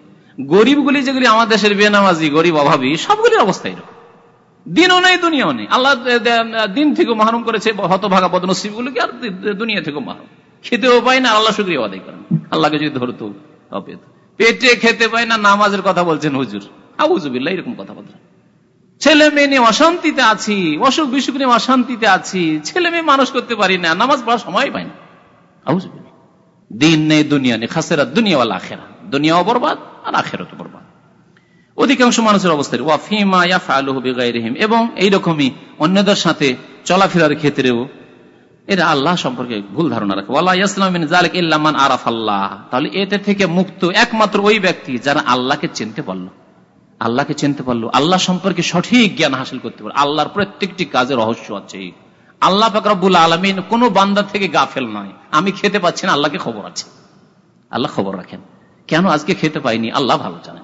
S1: গরিবগুলি যেগুলি আমার দেশের বেনামাজি, গরিব, অভাবী, সবগুলির অবস্থা এরকম। দিনও নেই, দুনিয়াও নেই। আল্লাহ দিন থেকে মাহরুম করেছে, হতভাগা বদনসিব গুলোকে আর দুনিয়া থেকে মাহরুম। খেতেও পাই না, আল্লাহ শুক্রিয়া আদায় করেন। আল্লাহকে যদি ধরতো পেটে খেতে পাই না, নামাজের কথা বলছেন হুজুর। আবুজুবিল্লাহ এরকম কথাবার্তা। ছেলে মেয়ে নিয়ে অশান্তিতে আছি অসুখ বিসুখ নিয়ে অশান্তিতে আছি, ছেলে মেয়ে মানুষ করতে পারি না, নামাজ পড়ার সময় পাই না। দিন নেই, দুনিয়া নেই খাসেরা দুনিয়াওয়ালা আখেরা দুনিয়াও বরবাদ আর আখেরত বরবাদ। অধিকাংশ মানুষের অবস্থায় ওয়াফিমা ইয়াফালুহিম এবং এইরকমই অন্যদের সাথে চলাফেরার ক্ষেত্রেও এরা আল্লাহ সম্পর্কে ভুল ধারণা রাখে। ইল্লামান আরাফ আল্লাহ তাহলে এতে থেকে মুক্ত একমাত্র ওই ব্যক্তি যারা আল্লাহকে চিনতে পারল। আল্লাহকে চিনতে পারল। আল্লাহ সম্পর্কে সঠিক জ্ঞান হাসিল করতে পারল। আল্লাহর প্রত্যেকটি কাজের রহস্য আছে। আল্লাহ ফাকরাবুল আলমিন কোন বান্দার থেকে গাফেল নয়। আমি খেতে পাচ্ছি না, আল্লাহকে খবর আছে। আল্লাহ খবর রাখেন। কেন আজকে খেতে পাইনি? আল্লাহ ভালো জানেন।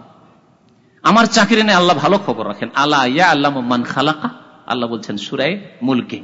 S1: আমার চাকরি নেই, আল্লাহ ভালো খবর রাখেন। আল্লাহ ইয়া আল্লাহ মান খালাকা? আল্লাহ বলছেন সুরাই মুলকে।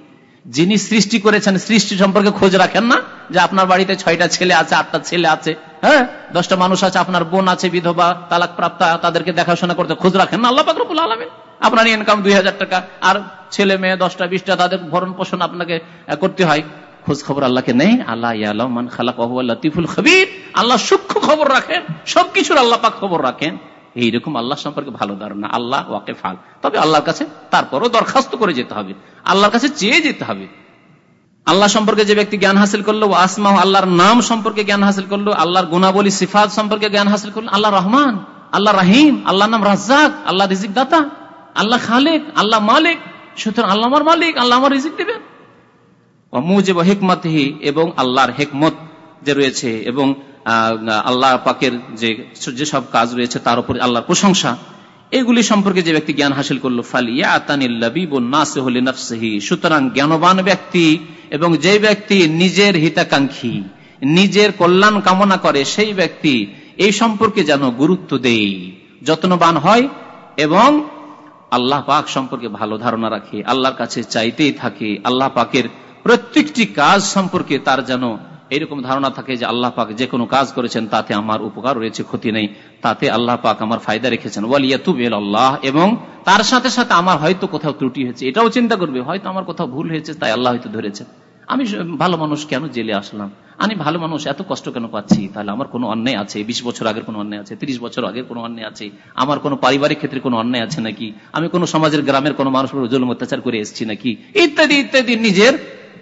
S1: যিনি সৃষ্টি করেছেন, সৃষ্টি সম্পর্কে খোঁজ রাখেন না যে আপনার বাড়িতে ছয়টা ছেলে আছে, আটটা ছেলে আছে। হ্যাঁ? দশটা মানুষ আছে, আপনার বোন আছে, বিধবা তালাক প্রাপ্তা তাদেরকে দেখাশোনা করতে খোঁজ রাখেন না আল্লাহ পাকরুল আলমিন। আপনার ইনকাম দুই হাজার টাকা, আর ছেলে মেয়ে দশটা, বিশটা, তাদের ভরণ পোষণ আপনাকে করতে হয়। খোঁজ খবর আল্লাহকে নেই। আল্লাহ আলমান খালাক লতিফুল খবির। আল্লাহ সূক্ষ্ম খবর রাখেন, সবকিছুর আল্লাহ পাক খবর রাখেন। এইরকম আল্লাহ সম্পর্কে ভালো ধারণা। আল্লাহ ওয়াকে ফাল তবে আল্লাহর কাছে তারপরও দরখাস্ত করে যেতে হবে। আল্লাহর কাছে চেয়ে যেতে হবে। আল্লাহ সম্পর্কে যে ব্যক্তি জ্ঞান হাসিল করল আসমা, আল্লাহর নাম সম্পর্কে জ্ঞান হাসিল করল, আল্লাহর গুণাবলী, সিফাত সম্পর্কে জ্ঞান হাসিল করল, আল্লাহ রহমান, আল্লাহ রাহিম আল্লাহ নাম রাজ্জাক, আল্লাহ রিজিক দাতা আল্লাহ খালেক, আল্লাহ মালিক, সুতরাং আল্লাহ আমার মালিক, আল্লাহ আমার রিজিক দেবেন। মুজিব হেকমতহি, এবং আল্লাহর হেকমত যে রয়েছে, এবং আল্লাহ পাকের যে যেসব কাজ রয়েছে, তার উপর আল্লাহর প্রশংসা। এগুলি সম্পর্কে যে ব্যক্তি জ্ঞান হাসিল করল সুতরাং জ্ঞানবান ব্যক্তি, এবং যে ব্যক্তি নিজের হিতাকাঙ্ক্ষী, নিজের কল্যাণ কামনা করে, সেই ব্যক্তি এই সম্পর্কে যেন গুরুত্ব দেই, যত্নবান হয়, এবং আল্লাহ পাক সম্পর্কে ভালো ধারণা রাখে, আল্লাহর কাছে চাইতেই থাকে, আল্লাহ পাকের প্রত্যেকটি কাজ সম্পর্কে তার যেন এরকম ধারণা থাকে যে আল্লাহ পাক যে কোনো কাজ করেছেন, তাতে আমার উপকার রয়েছে, ক্ষতি নেই, তাতে আল্লাহ পাক আমার ফায়দা রেখেছেন। ওয়ালিয়াতুবেল আল্লাহ এবং তার সাথে সাথে আমার হয়তো কোথাও ত্রুটি হয়েছে, এটাও চিন্তা করবে, হয়তো আমার কোথাও ভুল হয়েছে, তাই আল্লাহ হয়তো ধরেছে আমি ভালো মানুষ কেন জেলে আসলাম? আমি ভালো মানুষ এত কষ্ট কেন পাচ্ছি? তাহলে আমার কোনো অন্যায় আছে? বিশ বছর আগের কোনো অন্যায় আছে? তিরিশ বছর আগের কোনো অন্যায় আছে? আমার কোনো পারিবারিক ক্ষেত্রে কোনো অন্যায় আছে নাকি? আমি কোনো সমাজের গ্রামের কোনো মানুষের জলম অত্যাচার করে এসেছি নাকি? ইত্যাদি ইত্যাদি। নিজের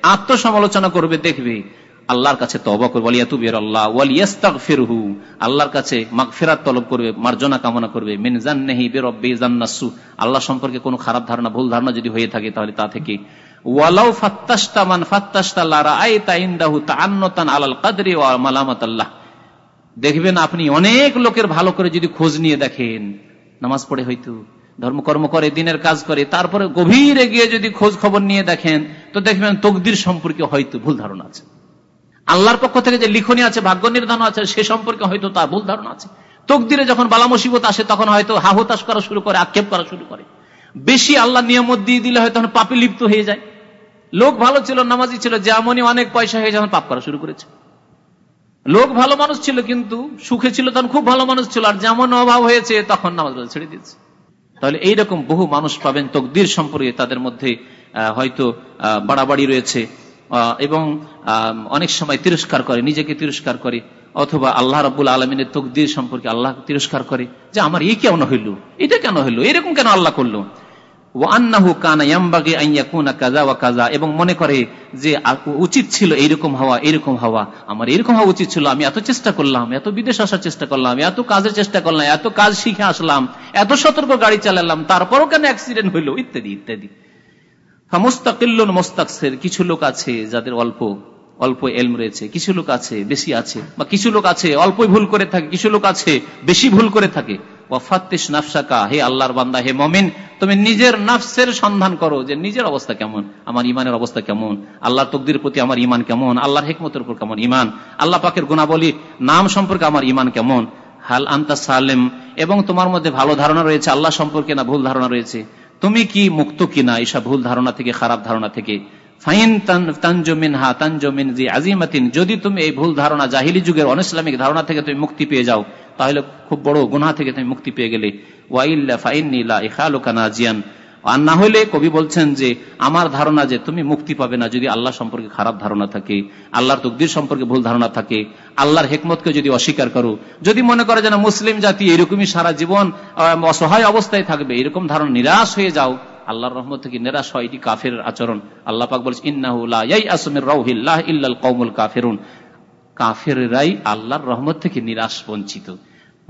S1: আত্মসমালোচনা করবে, দেখবে। আল্লাহর কাছে তবা করবে ওয়ালিয়াতুবির আল্লাহ ওয়ালিয়াস্তাক ফিরহু আল্লাহর কাছে মাগফিরাত তলব করবে, মার্জনা কামনা করবে। মিন জান্নাহি বিরব্বি জান্নাসু আল্লাহ সম্পর্কে কোনো খারাপ ধারণা, ভুল ধারণা যদি হয়ে থাকে, তাহলে তা থেকে ওয়ালাউ ফাত্তাস্তা মান ফাত্তাস্তা লারা আলাল ওয়া মালামাত আল্লাহ দেখবেন আপনি অনেক লোকের ভালো করে যদি খোঁজ নিয়ে দেখেন, নামাজ পড়ে হয়তো, ধর্মকর্ম করে, দিনের কাজ করে, তারপরে গভীরে গিয়ে যদি খোঁজ খবর নিয়ে দেখেন, তো দেখবেন তকদির সম্পর্কে হয়তো ভুল ধারণা আছে। আল্লাহর পক্ষ থেকে যে লিখনি আছে, ভাগ্য নির্ধারণ আছে, সে সম্পর্কে হয়তো তার ভুল ধারণা আছে। তকদিরে যখন বালা মুসিবত আসে, তখন হয়তো হাহুতাস করা শুরু করে, আক্ষেপ করা শুরু করে। বেশি আল্লাহ নিয়ামত দিয়ে দিলে হয়তো পাপে লিপ্ত হয়ে যায়। লোক ভালো ছিল, নামাজি ছিল, যেমনই অনেক পয়সা হয়ে যখন পাপ করা শুরু করেছে। লোক ভালো মানুষ ছিল কিন্তু সুখে ছিল তখন খুব ভালো মানুষ ছিল, আর যেমন অভাব হয়েছে তখন নামাজ রোজা ছেড়ে দিয়েছে। তাহলে এইরকম বহু মানুষ পাবেন তকদির সম্পর্কে তাদের মধ্যে হয়তো বাড়াবাড়ি রয়েছে এবং অনেক সময় তিরস্কার করে, নিজেকে তিরস্কার করে, অথবা আল্লাহ রবুল আলমিনের তকদির সম্পর্কে আল্লাহ তিরস্কার করে, যে আমার এই কেন হইল, এটা কেন হইল, এরকম কেন আল্লাহ করল? এবং মনে করে যে উচিত ছিল এইরকম হওয়া এরকম হওয়া। আমার এরকম হওয়া উচিত ছিল, আমি এত চেষ্টা করলাম, এত বিদেশ আসার চেষ্টা করলাম, এত কাজের চেষ্টা করলাম, এত কাজ শিখে আসলাম, এত সতর্ক গাড়ি চালালাম, তারপরও কেন অ্যাক্সিডেন্ট হইল? ইত্যাদি ইত্যাদি। মোস্তাকিল্লুন মোস্তাকসের, কিছু লোক আছে যাদের অল্প অল্প এলম রয়েছে, কিছু লোক আছে, বেশি আছে, বা কিছু লোক আছে অল্পই ভুল করে থাকে, কিছু লোক আছে বেশি ভুল করে থাকে। ওয়াফাত্তিস নাফসাকা, হে আল্লাহর বান্দা, হে মমিন, তুমি নিজের নাফসের সন্ধান করো যে নিজের অবস্থা কেমন, আমার ইমানের অবস্থা কেমন, আল্লাহর তকদির প্রতি আমার ইমান কেমন, আল্লাহর হেকমতের উপর কেমন ইমান, আল্লাহ পাকের গুণাবলী, নাম সম্পর্কে আমার ইমান কেমন। হাল আন্তা সালেম, এবং তোমার মধ্যে ভালো ধারণা রয়েছে, আল্লাহ সম্পর্কে না ভুল ধারণা রয়েছে। তুমি কি মুক্ত কিনা এসব ভুল ধারণা থেকে, খারাপ ধারণা থেকে? যদি তুমি এই ভুল ধারণা জাহিলি যুগের ধারণা থেকে তুমি মুক্তি পেয়ে যাও, তাহলে খুব বড় গুনা থেকে তুমি মুক্তি পেয়ে গেলে। আর না হলে কবি বলছেন যে, আমার ধারণা যে তুমি মুক্তি পাবে না যদি আল্লাহ সম্পর্কে খারাপ ধারণা থাকে, আল্লাহর তকদির সম্পর্কে ভুল ধারণা থাকে, আল্লাহর হেকমতকে যদি অস্বীকার করো, যদি মনে করে যেন মুসলিম জাতি এরকমই সারা জীবন অসহায় অবস্থায় থাকবে, এরকম ধারণা নিরাশ হয়ে যাও আল্লাহর রহমত থেকে নিরাশ হয়, এটি কাফের আচরণ। আল্লাহ পাক বলছে ইন্নাহুল্লাহ কৌমুল কাফেরুন। কাফেরাই আল্লাহর রহমত থেকে নিরাশ বঞ্চিত।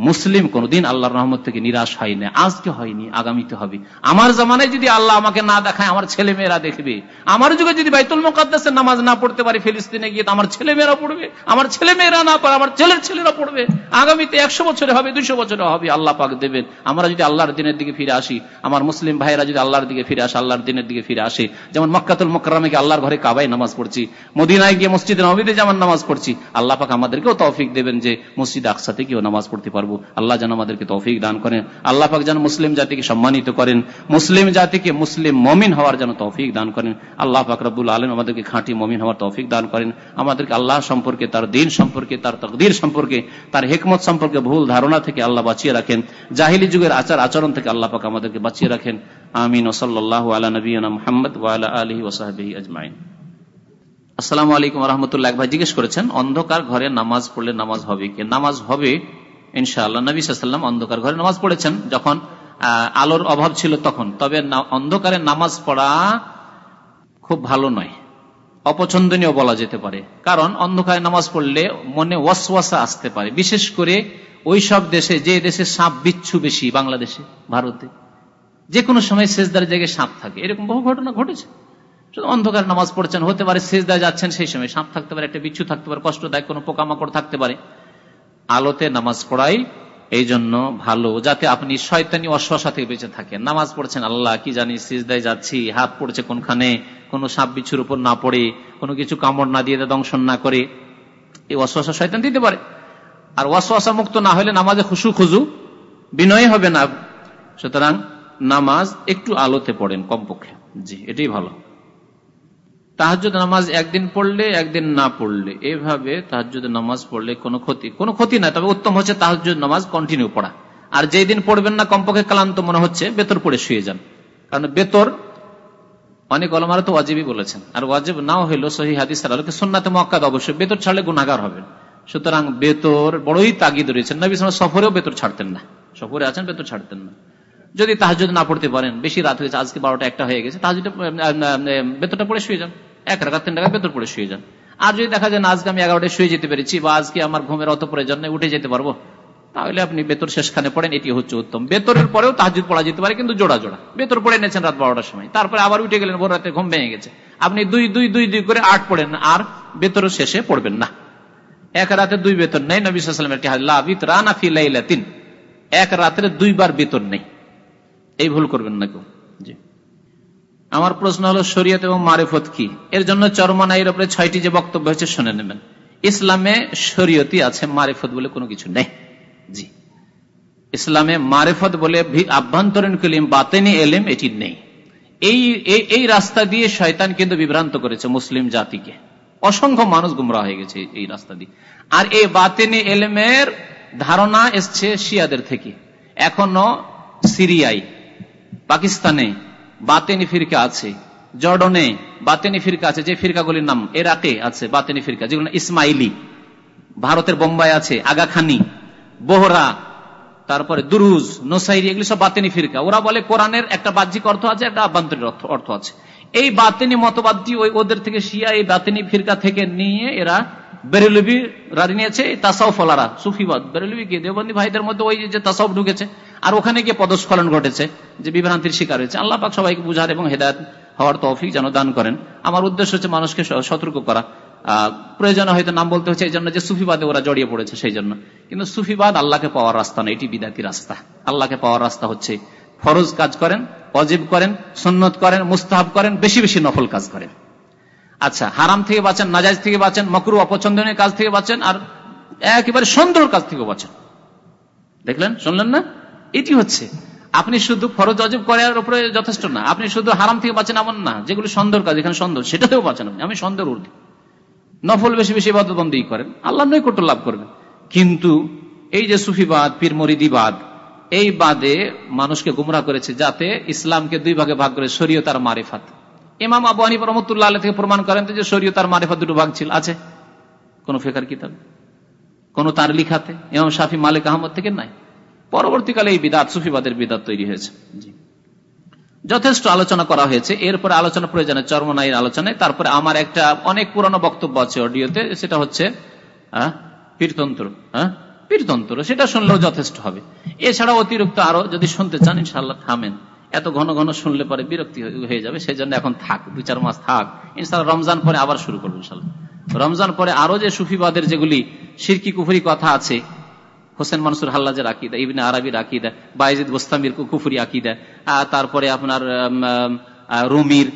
S1: মুসলিম কোনদিন আল্লাহর রহমত থেকে নিরাশ হয়নি, আজকে হয়নি, আগামীতে হবে। আমার জামানায় যদি আল্লাহ আমাকে না দেখায়, আমার ছেলে মেয়েরা দেখবে। আমার যুগে যদি বাইতুল মোকাদ্দাসের নামাজ না পড়তে পারি, ফিলিস্তিনে গিয়ে আমার ছেলে মেয়েরা পড়বে। আমার ছেলে মেয়েরা না পারে আমার ছেলের ছেলেরা পড়বে। আগামীতে একশো বছরে হবে, দুইশো বছরে হবে, আল্লাহ পাক দেবেন। আমরা যদি আল্লাহর দিনের দিকে ফিরে আসি, আমার মুসলিম ভাইয়েরা যদি আল্লাহর দিকে ফিরে আসে, আল্লাহর দিনের দিকে ফিরে আসে, যেমন মক্কাতুল মোকরামে আল্লাহর ঘরে কাবাই নামাজ পড়ছি, মদিনায় গিয়ে মসজিদে নবীতে যেমন নামাজ পড়ছি, আল্লাহ পাক আমাদেরকেও তৌফিক দেবেন যে মসজিদ আকসাতে গিয়েও নামাজ পড়তে পারব। পারব আল্লাহ যেন আমাদেরকে তৌফিক দান করেন। আল্লাহ পাক যেন মুসলিম জাতিকে সম্মানিত করেন। মুসলিম জাতিকে মুসলিম মমিন হওয়ার যেন তৌফিক দান করেন। আল্লাহ পাক রব্বুল আলম আমাদেরকে খাঁটি মমিন হওয়ার তৌফিক দান করেন। আমাদেরকে আল্লাহ সম্পর্কে, তার দিন সম্পর্কে, তার তকদির সম্পর্কে, তার হেকমত সম্পর্কে ভুল ধারণা থেকে আল্লাহ বাঁচিয়ে রাখেন। জাহিলি যুগের আচার আচরণ থেকে আল্লাহ পাক আমাদেরকে বাঁচিয়ে রাখেন। আমিন। ওসল্লাহ আলা নবীনা মোহাম্মদ ওয়ালা আলহি ওসাহাবি আজমাইন। আসসালামু আলাইকুম রহমতুল্লাহ। ভাই জিজ্ঞেস করেছেন, অন্ধকার ঘরে নামাজ পড়লে নামাজ হবে কি? নামাজ হবে ইনশাআল্লাহ নবী সাল্লাম অন্ধকার ঘরে নামাজ পড়েছেন। যখন আলোর অভাব ছিল তখন। তবে অন্ধকারে নামাজ পড়া খুব ভালো নয়। অপছন্দনীয় বলা যেতে পারে। কারণ, অন্ধকারে নামাজ পড়লে মনে ওয়াসওয়াসা আসতে পারে। বিশেষ করে ওই সব দেশে, যে দেশে সাপ বিচ্ছু বেশি, বাংলাদেশে, ভারতে যে কোনো সময় শেষদার জায়গায় সাপ থাকে। এরকম বহু ঘটনা ঘটেছে। শুধু অন্ধকার নামাজ পড়ছেন, হতে পারে শেষদায় যাচ্ছেন, সেই সময় সাপ থাকতে পারে, একটা বিচ্ছু থাকতে পারে, কষ্টদায়ক কোনো পোকামাকড় থাকতে পারে। আলোতে নামাজ পড়াই এই জন্য ভালো। যাতে আপনি শয়তানি অশ্বাসা থেকে বেঁচে থাকেন। নামাজ পড়ছেন, আল্লাহ কি জানি সিজদায় যাচ্ছি, হাত পড়ছে কোনখানে, কোনো সাপ বিছুর উপর না পড়ে, কোনো কিছু কামড় না দিয়ে দংশন না করে, এই অশ্বাসা শয়তান দিতে পারে। আর অশ্বাসা মুক্ত না হলে নামাজে খুশু খুজু, বিনয় হবে না। সুতরাং নামাজ একটু আলোতে পড়েন কমপক্ষে। জি, এটাই ভালো। তাহাজুদ নামাজ একদিন পড়লে, একদিন না পড়লে। এভাবে তাহাজুদ নামাজ পড়লে কোনো ক্ষতি কোনো ক্ষতি না তবে উত্তম হচ্ছে তাহাজুদ নামাজ কন্টিনিউ পড়া। আর যেই দিন পড়বেন না, কমপক্ষে ক্লান্ত মনে হচ্ছে বেতর পড়ে শুয়ে যান। কারণ বেতর অনেক অলমারা তো ওয়াজিবই বলেছেন। আর ওয়াজিব নাও হইল সহি হাদিস আলোকে সোননাতে মক্কাদ অবশ্যই। বেতর ছাড়লে গুণাগার হবেন। সুতরাং বেতর বড়ই তাগিদ রয়েছেন নবী সফরেও বেতর ছাড়তেন না। সফরে আছেন বেতর ছাড়তেন না। যদি তাহাজুদ না পড়তে পারেন, বেশি রাত হয়েছে, আজকে বারোটা একটা হয়ে গেছে তাহাজুদ বেতরটা পড়ে শুয়ে যান। এক রাখা তিন টাকা বেতর পড়ে শুয়ে যান। আর যদি দেখা যায় না, আজকে আমি এগারোটায় শুয়ে যেতে পেরেছি বা আজকে আমার ঘুমের অত প্রয়োজন উঠে যেতে পারব, তাহলে আপনি বেতর শেষখানে পড়েন, এটি হচ্ছে উত্তম। বেতরের পরেও তাহাজুদ পড়া যেতে পারে, কিন্তু জোড়া জোড়া। বেতর পড়ে নিয়েছেন রাত বারোটার সময়। তারপরে আবার উঠে গেলেন, ভোর রাতে ঘুম ভেঙে গেছে। আপনি দুই দুই দুই দুই করে আট পড়েন, আর বেতর শেষে পড়বেন না। এক রাতে দুই বেতন নেই, নবী সাল্লামের একটি লাভিত রানা ফি লাইলাতিন। এক রাতের দুইবার বেতন নেই। এই ভুল করবেন না কেউ। জি। আমার প্রশ্ন হলো, শরীয়ত এবং মারেফত কি? এর জন্য চরমানাইয়ের উপরে ছয়টি যে বক্তব্য হয়েছে, শুনে নেবেন। ইসলামে শরীয়তি আছে মারেফত বলে কোনো কিছু নেই। জি। ইসলামে মারেফত বলে আভ্যন্তরীণ কলিম, বাতেনি এলেম এটি নেই। এই এই রাস্তা দিয়ে শয়তান কিন্তু বিভ্রান্ত করেছে মুসলিম জাতিকে। অসংখ্য মানুষ গুমরা হয়ে গেছে এই রাস্তা দিয়ে। আর এই বাতেনি এলেমের ধারণা এসছে শিয়াদের থেকে। এখনও সিরিয়ায়, পাকিস্তানে। বাতেনি ফিরকা আছে। জর্ডনে বাতেনি ফিরকা আছে, যে ফিরকাগুলির নাম এরাকে আছে, বাতেনি ফিরকা, যেগুলো ইসমাইলি। ভারতের বোম্বাই আছে, আগাখানি, বোহরা, তারপরে দুরুজ, নোসাইরি, এগুলি সব বাতেনি ফিরকা। ওরা বলে কোরআনের একটা বাহ্যিক অর্থ আছে, একটা আভ্যন্তরীণ অর্থ আছে। এই বাতেনি মতবাদটি ওই ওদের থেকে শিয়া এই বাতেনি ফিরকা থেকে নিয়ে এরা বেরেলবি নিয়েছে তাসাউ ফলারা সুফিবাদ। বেরেলবি কি? দেবন্দী ভাইদের মধ্যে ওই যে তাসাউ ঢুকেছে। আর ওখানে গিয়ে পদস্খলন ঘটেছে, যে বিভ্রান্তির শিকার হয়েছে। আল্লাহ পাক সবাইকে বুঝার এবং হেদায়ত হওয়ার তৌফিক যেন দান করেন। আমার উদ্দেশ্য হচ্ছে মানুষকে সতর্ক করা। প্রয়োজনে হয়তো নাম বলতে হচ্ছে এই জন্য যে সুফিবাদে ওরা জড়িয়ে পড়েছে সেই জন্য কিন্তু সুফিবাদ আল্লাহকে পাওয়ার রাস্তা এটি বিদাতি রাস্তা। আল্লাহকে পাওয়ার রাস্তা হচ্ছে ফরজ কাজ করেন অজিব করেন সন্ন্যত করেন, মুস্তাহাব করেন, বেশি বেশি নফল কাজ করেন। আচ্ছা হারাম থেকে বাঁচেন নাজাজ থেকে বাঁচেন, মকরু অপছন্দনীয় কাজ থেকে বাঁচেন, আর একেবারে সুন্দর কাজ থেকে বাঁচেন। দেখলেন? শুনলেন না? এটি হচ্ছে, আপনি শুধু ফরজ অজীব করার উপরে যথেষ্ট না, আপনি শুধু হারাম থেকে বাঁচেন এমন না, যেগুলো সুন্দর কাজ, এখানে সুন্দর, সেটাতেও বাঁচেন আমি সুন্দর উর্দি। নফল বেশি বেশি বাদবন্দি করেন, আল্লাহ নয় কত লাভ করবেন। কিন্তু এই যে সুফিবাদ, পীরমরিদিবাদ, এই বাদে মানুষকে গুমরা করেছে যাতে ইসলামকে দুই ভাগে ভাগ করে শরীয় তার মারিফাত। ইমাম আবু হানিফ রহমতুল্লাহ থেকে প্রমাণ করেন যে শরীয় তার মারিফাত দুটো ভাগ ছিল, আছে? কোন ফেকার কিতাব? কোন তার লিখাতে? ইমাম শাফি মালিক আহমদ থেকে নাই? পরবর্তীকালে এই বিদাত, সুফিবাদের বিদাত তৈরি হয়েছে। যথেষ্ট আলোচনা করা হয়েছে। এরপরে আলোচনা প্রয়োজনে চর্মনাইয়ের আলোচনায়, তারপরে আমার একটা অনেক পুরনো বক্তব্য আছে অডিওতে, সেটা হচ্ছে পীরতন্ত্র হ্যাঁ পীরতন্ত্র, সেটা শুনলেও যথেষ্ট হবে। এছাড়া অতিরিক্ত আরও যদি শুনতে চান ইনশাল্লাহ থামেন। এত ঘন ঘন শুনলে পরে বিরক্তি হয়ে যাবে সেই জন্য এখন থাক দু চার মাস থাক। ইনশাল্লাহ রমজান পরে আবার শুরু করব ইনশাল্লাহ রমজান পরে আরও যে সুফিবাদের যেগুলি সিরকি কুফুরি কথা আছে হোসেন মানসুর হাল্লাজের আকিদা, ইবনে আরবির আকিদা, বাইজিদ গোস্তামির কুফুরি আকিদা তারপরে আপনার রুমির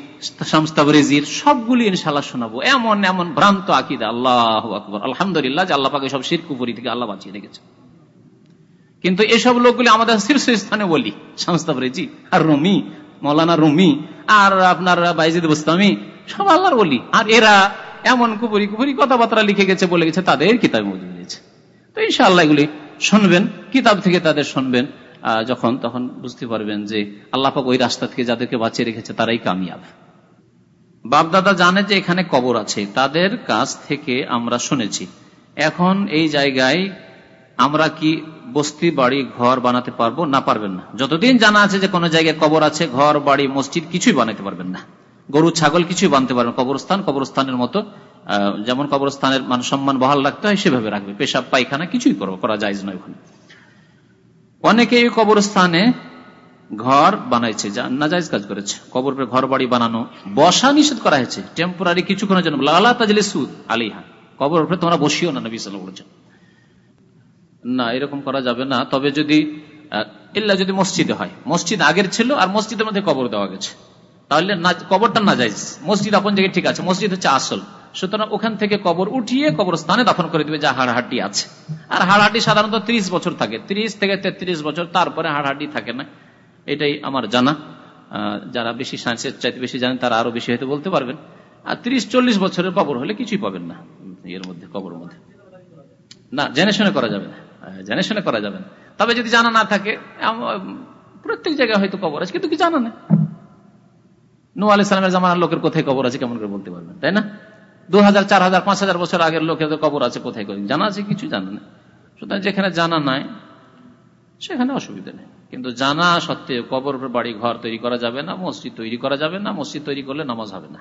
S1: শামস্তাবরেজির সবগুলি ইনশাল্লাহ শোনাবো। এমন এমন ভ্রান্ত আকিদা, আল্লাহ আকবর। আলহামদুলিল্লাহ যে আল্লাহ পাকে সব শির, কুফুরি থেকে আল্লাহ বাঁচিয়ে রেখেছে। কিন্তু এসব লোকগুলি আমাদের শীর্ষ স্থানে বলি শামস্তাবরেজি আর রুমি, মৌলানা রুমি আর আপনার বাইজিদ গোস্তামি, সব আল্লাহর বলি। আর এরা এমন কুপুরি কুপুরি কথাবার্তা লিখে গেছে, বলে গেছে, তাদের কিতাবে মজুদ রয়েছে। তো ইনশাআল্লাহ এগুলি শুনবেন, কিতাব থেকে তাদের শুনবেন যখন তখন বুঝতে পারবেন যে আল্লাপাক ওই রাস্তা থেকে যাদেরকে বাঁচিয়ে রেখেছে তারাই কামিয়াব। বাপদাদা জানে যে এখানে কবর আছে, তাদের কাছ থেকে আমরা শুনেছি। এখন এই জায়গায় আমরা কি বস্তি, বাড়ি, ঘর বানাতে পারব? না পারবেন না। যতদিন জানা আছে যে কোনো জায়গায় কবর আছে, ঘর, বাড়ি, মসজিদ কিছুই বানাতে পারবেন না। গরু, ছাগল কিছুই বানতে পারবেন কবরস্থান কবরস্থানের মতো যেমন কবরস্থানের মান সম্মান বহাল রাখতে হয়, সেভাবে রাখবে। পেশাব, পায়খানা কিছুই করব, করা যায় নয় ওখানে। অনেকে এই কবরস্থানে ঘর বানাইছে, যা নাজাইজ কাজ করেছে। কবর ঘর বাড়ি বানানো, বসা নিষেধ করা হয়েছে। টেম্পোরারি কিছুক্ষণের জন্য, লালা তাজলে সুদ আলিহা কবর উপরে তোমরা বসিও না, নবী সাল্লাহ বলেছেন। না, এরকম করা যাবে না। তবে যদি ইল্লা যদি মসজিদে হয়, মসজিদ আগের ছিল আর মসজিদের মধ্যে কবর দেওয়া গেছে। তাহলে কবরটা না যায় মসজিদ আপন জায়গায় ঠিক আছে, মসজিদ হচ্ছে আসল। সুতরাং ওখান থেকে কবর উঠিয়ে কবরস্থানে দাফন করে দিবে, যা হাড়হাড্ডি আছে। আর হাড়হাড্ডি সাধারণত ত্রিশ বছর থাকে। ত্রিশ থেকে তেত্রিশ বছর তারপরে হাড়হাড্ডি থাকে না। এটাই আমার জানা। যারা বেশি সায়েন্সের চাইতে বেশি জানেন, তারা আরও বেশি হয়তো বলতে পারবেন। আর ত্রিশ, চল্লিশ বছরের কবর হলে কিছুই পাবেন না এর মধ্যে কবর মধ্যে। না, জেনে শুনে করা যাবে না। জেনে শুনে করা যাবে না। তবে যদি জানা না থাকে প্রত্যেক জায়গায় হয়তো কবর আছে, কিন্তু কি জানা নেই? নু আলি সালামের জামানার লোকের কোথায় কবর আছে, কেমন করে বলতে পারবেন, তাই না? দু হাজার, চার হাজার, পাঁচ হাজার বছর আগের লোকের কবর আছে কোথায় করে? জানা আছে? কিছু জানে না। সুতরাং যেখানে জানা নাই, সেখানে অসুবিধা নেই। কিন্তু জানা সত্ত্বেও কবর বাড়ি ঘর তৈরি করা যাবে না, মসজিদ তৈরি করা যাবে না, মসজিদ তৈরি করলে নামাজ হবে না।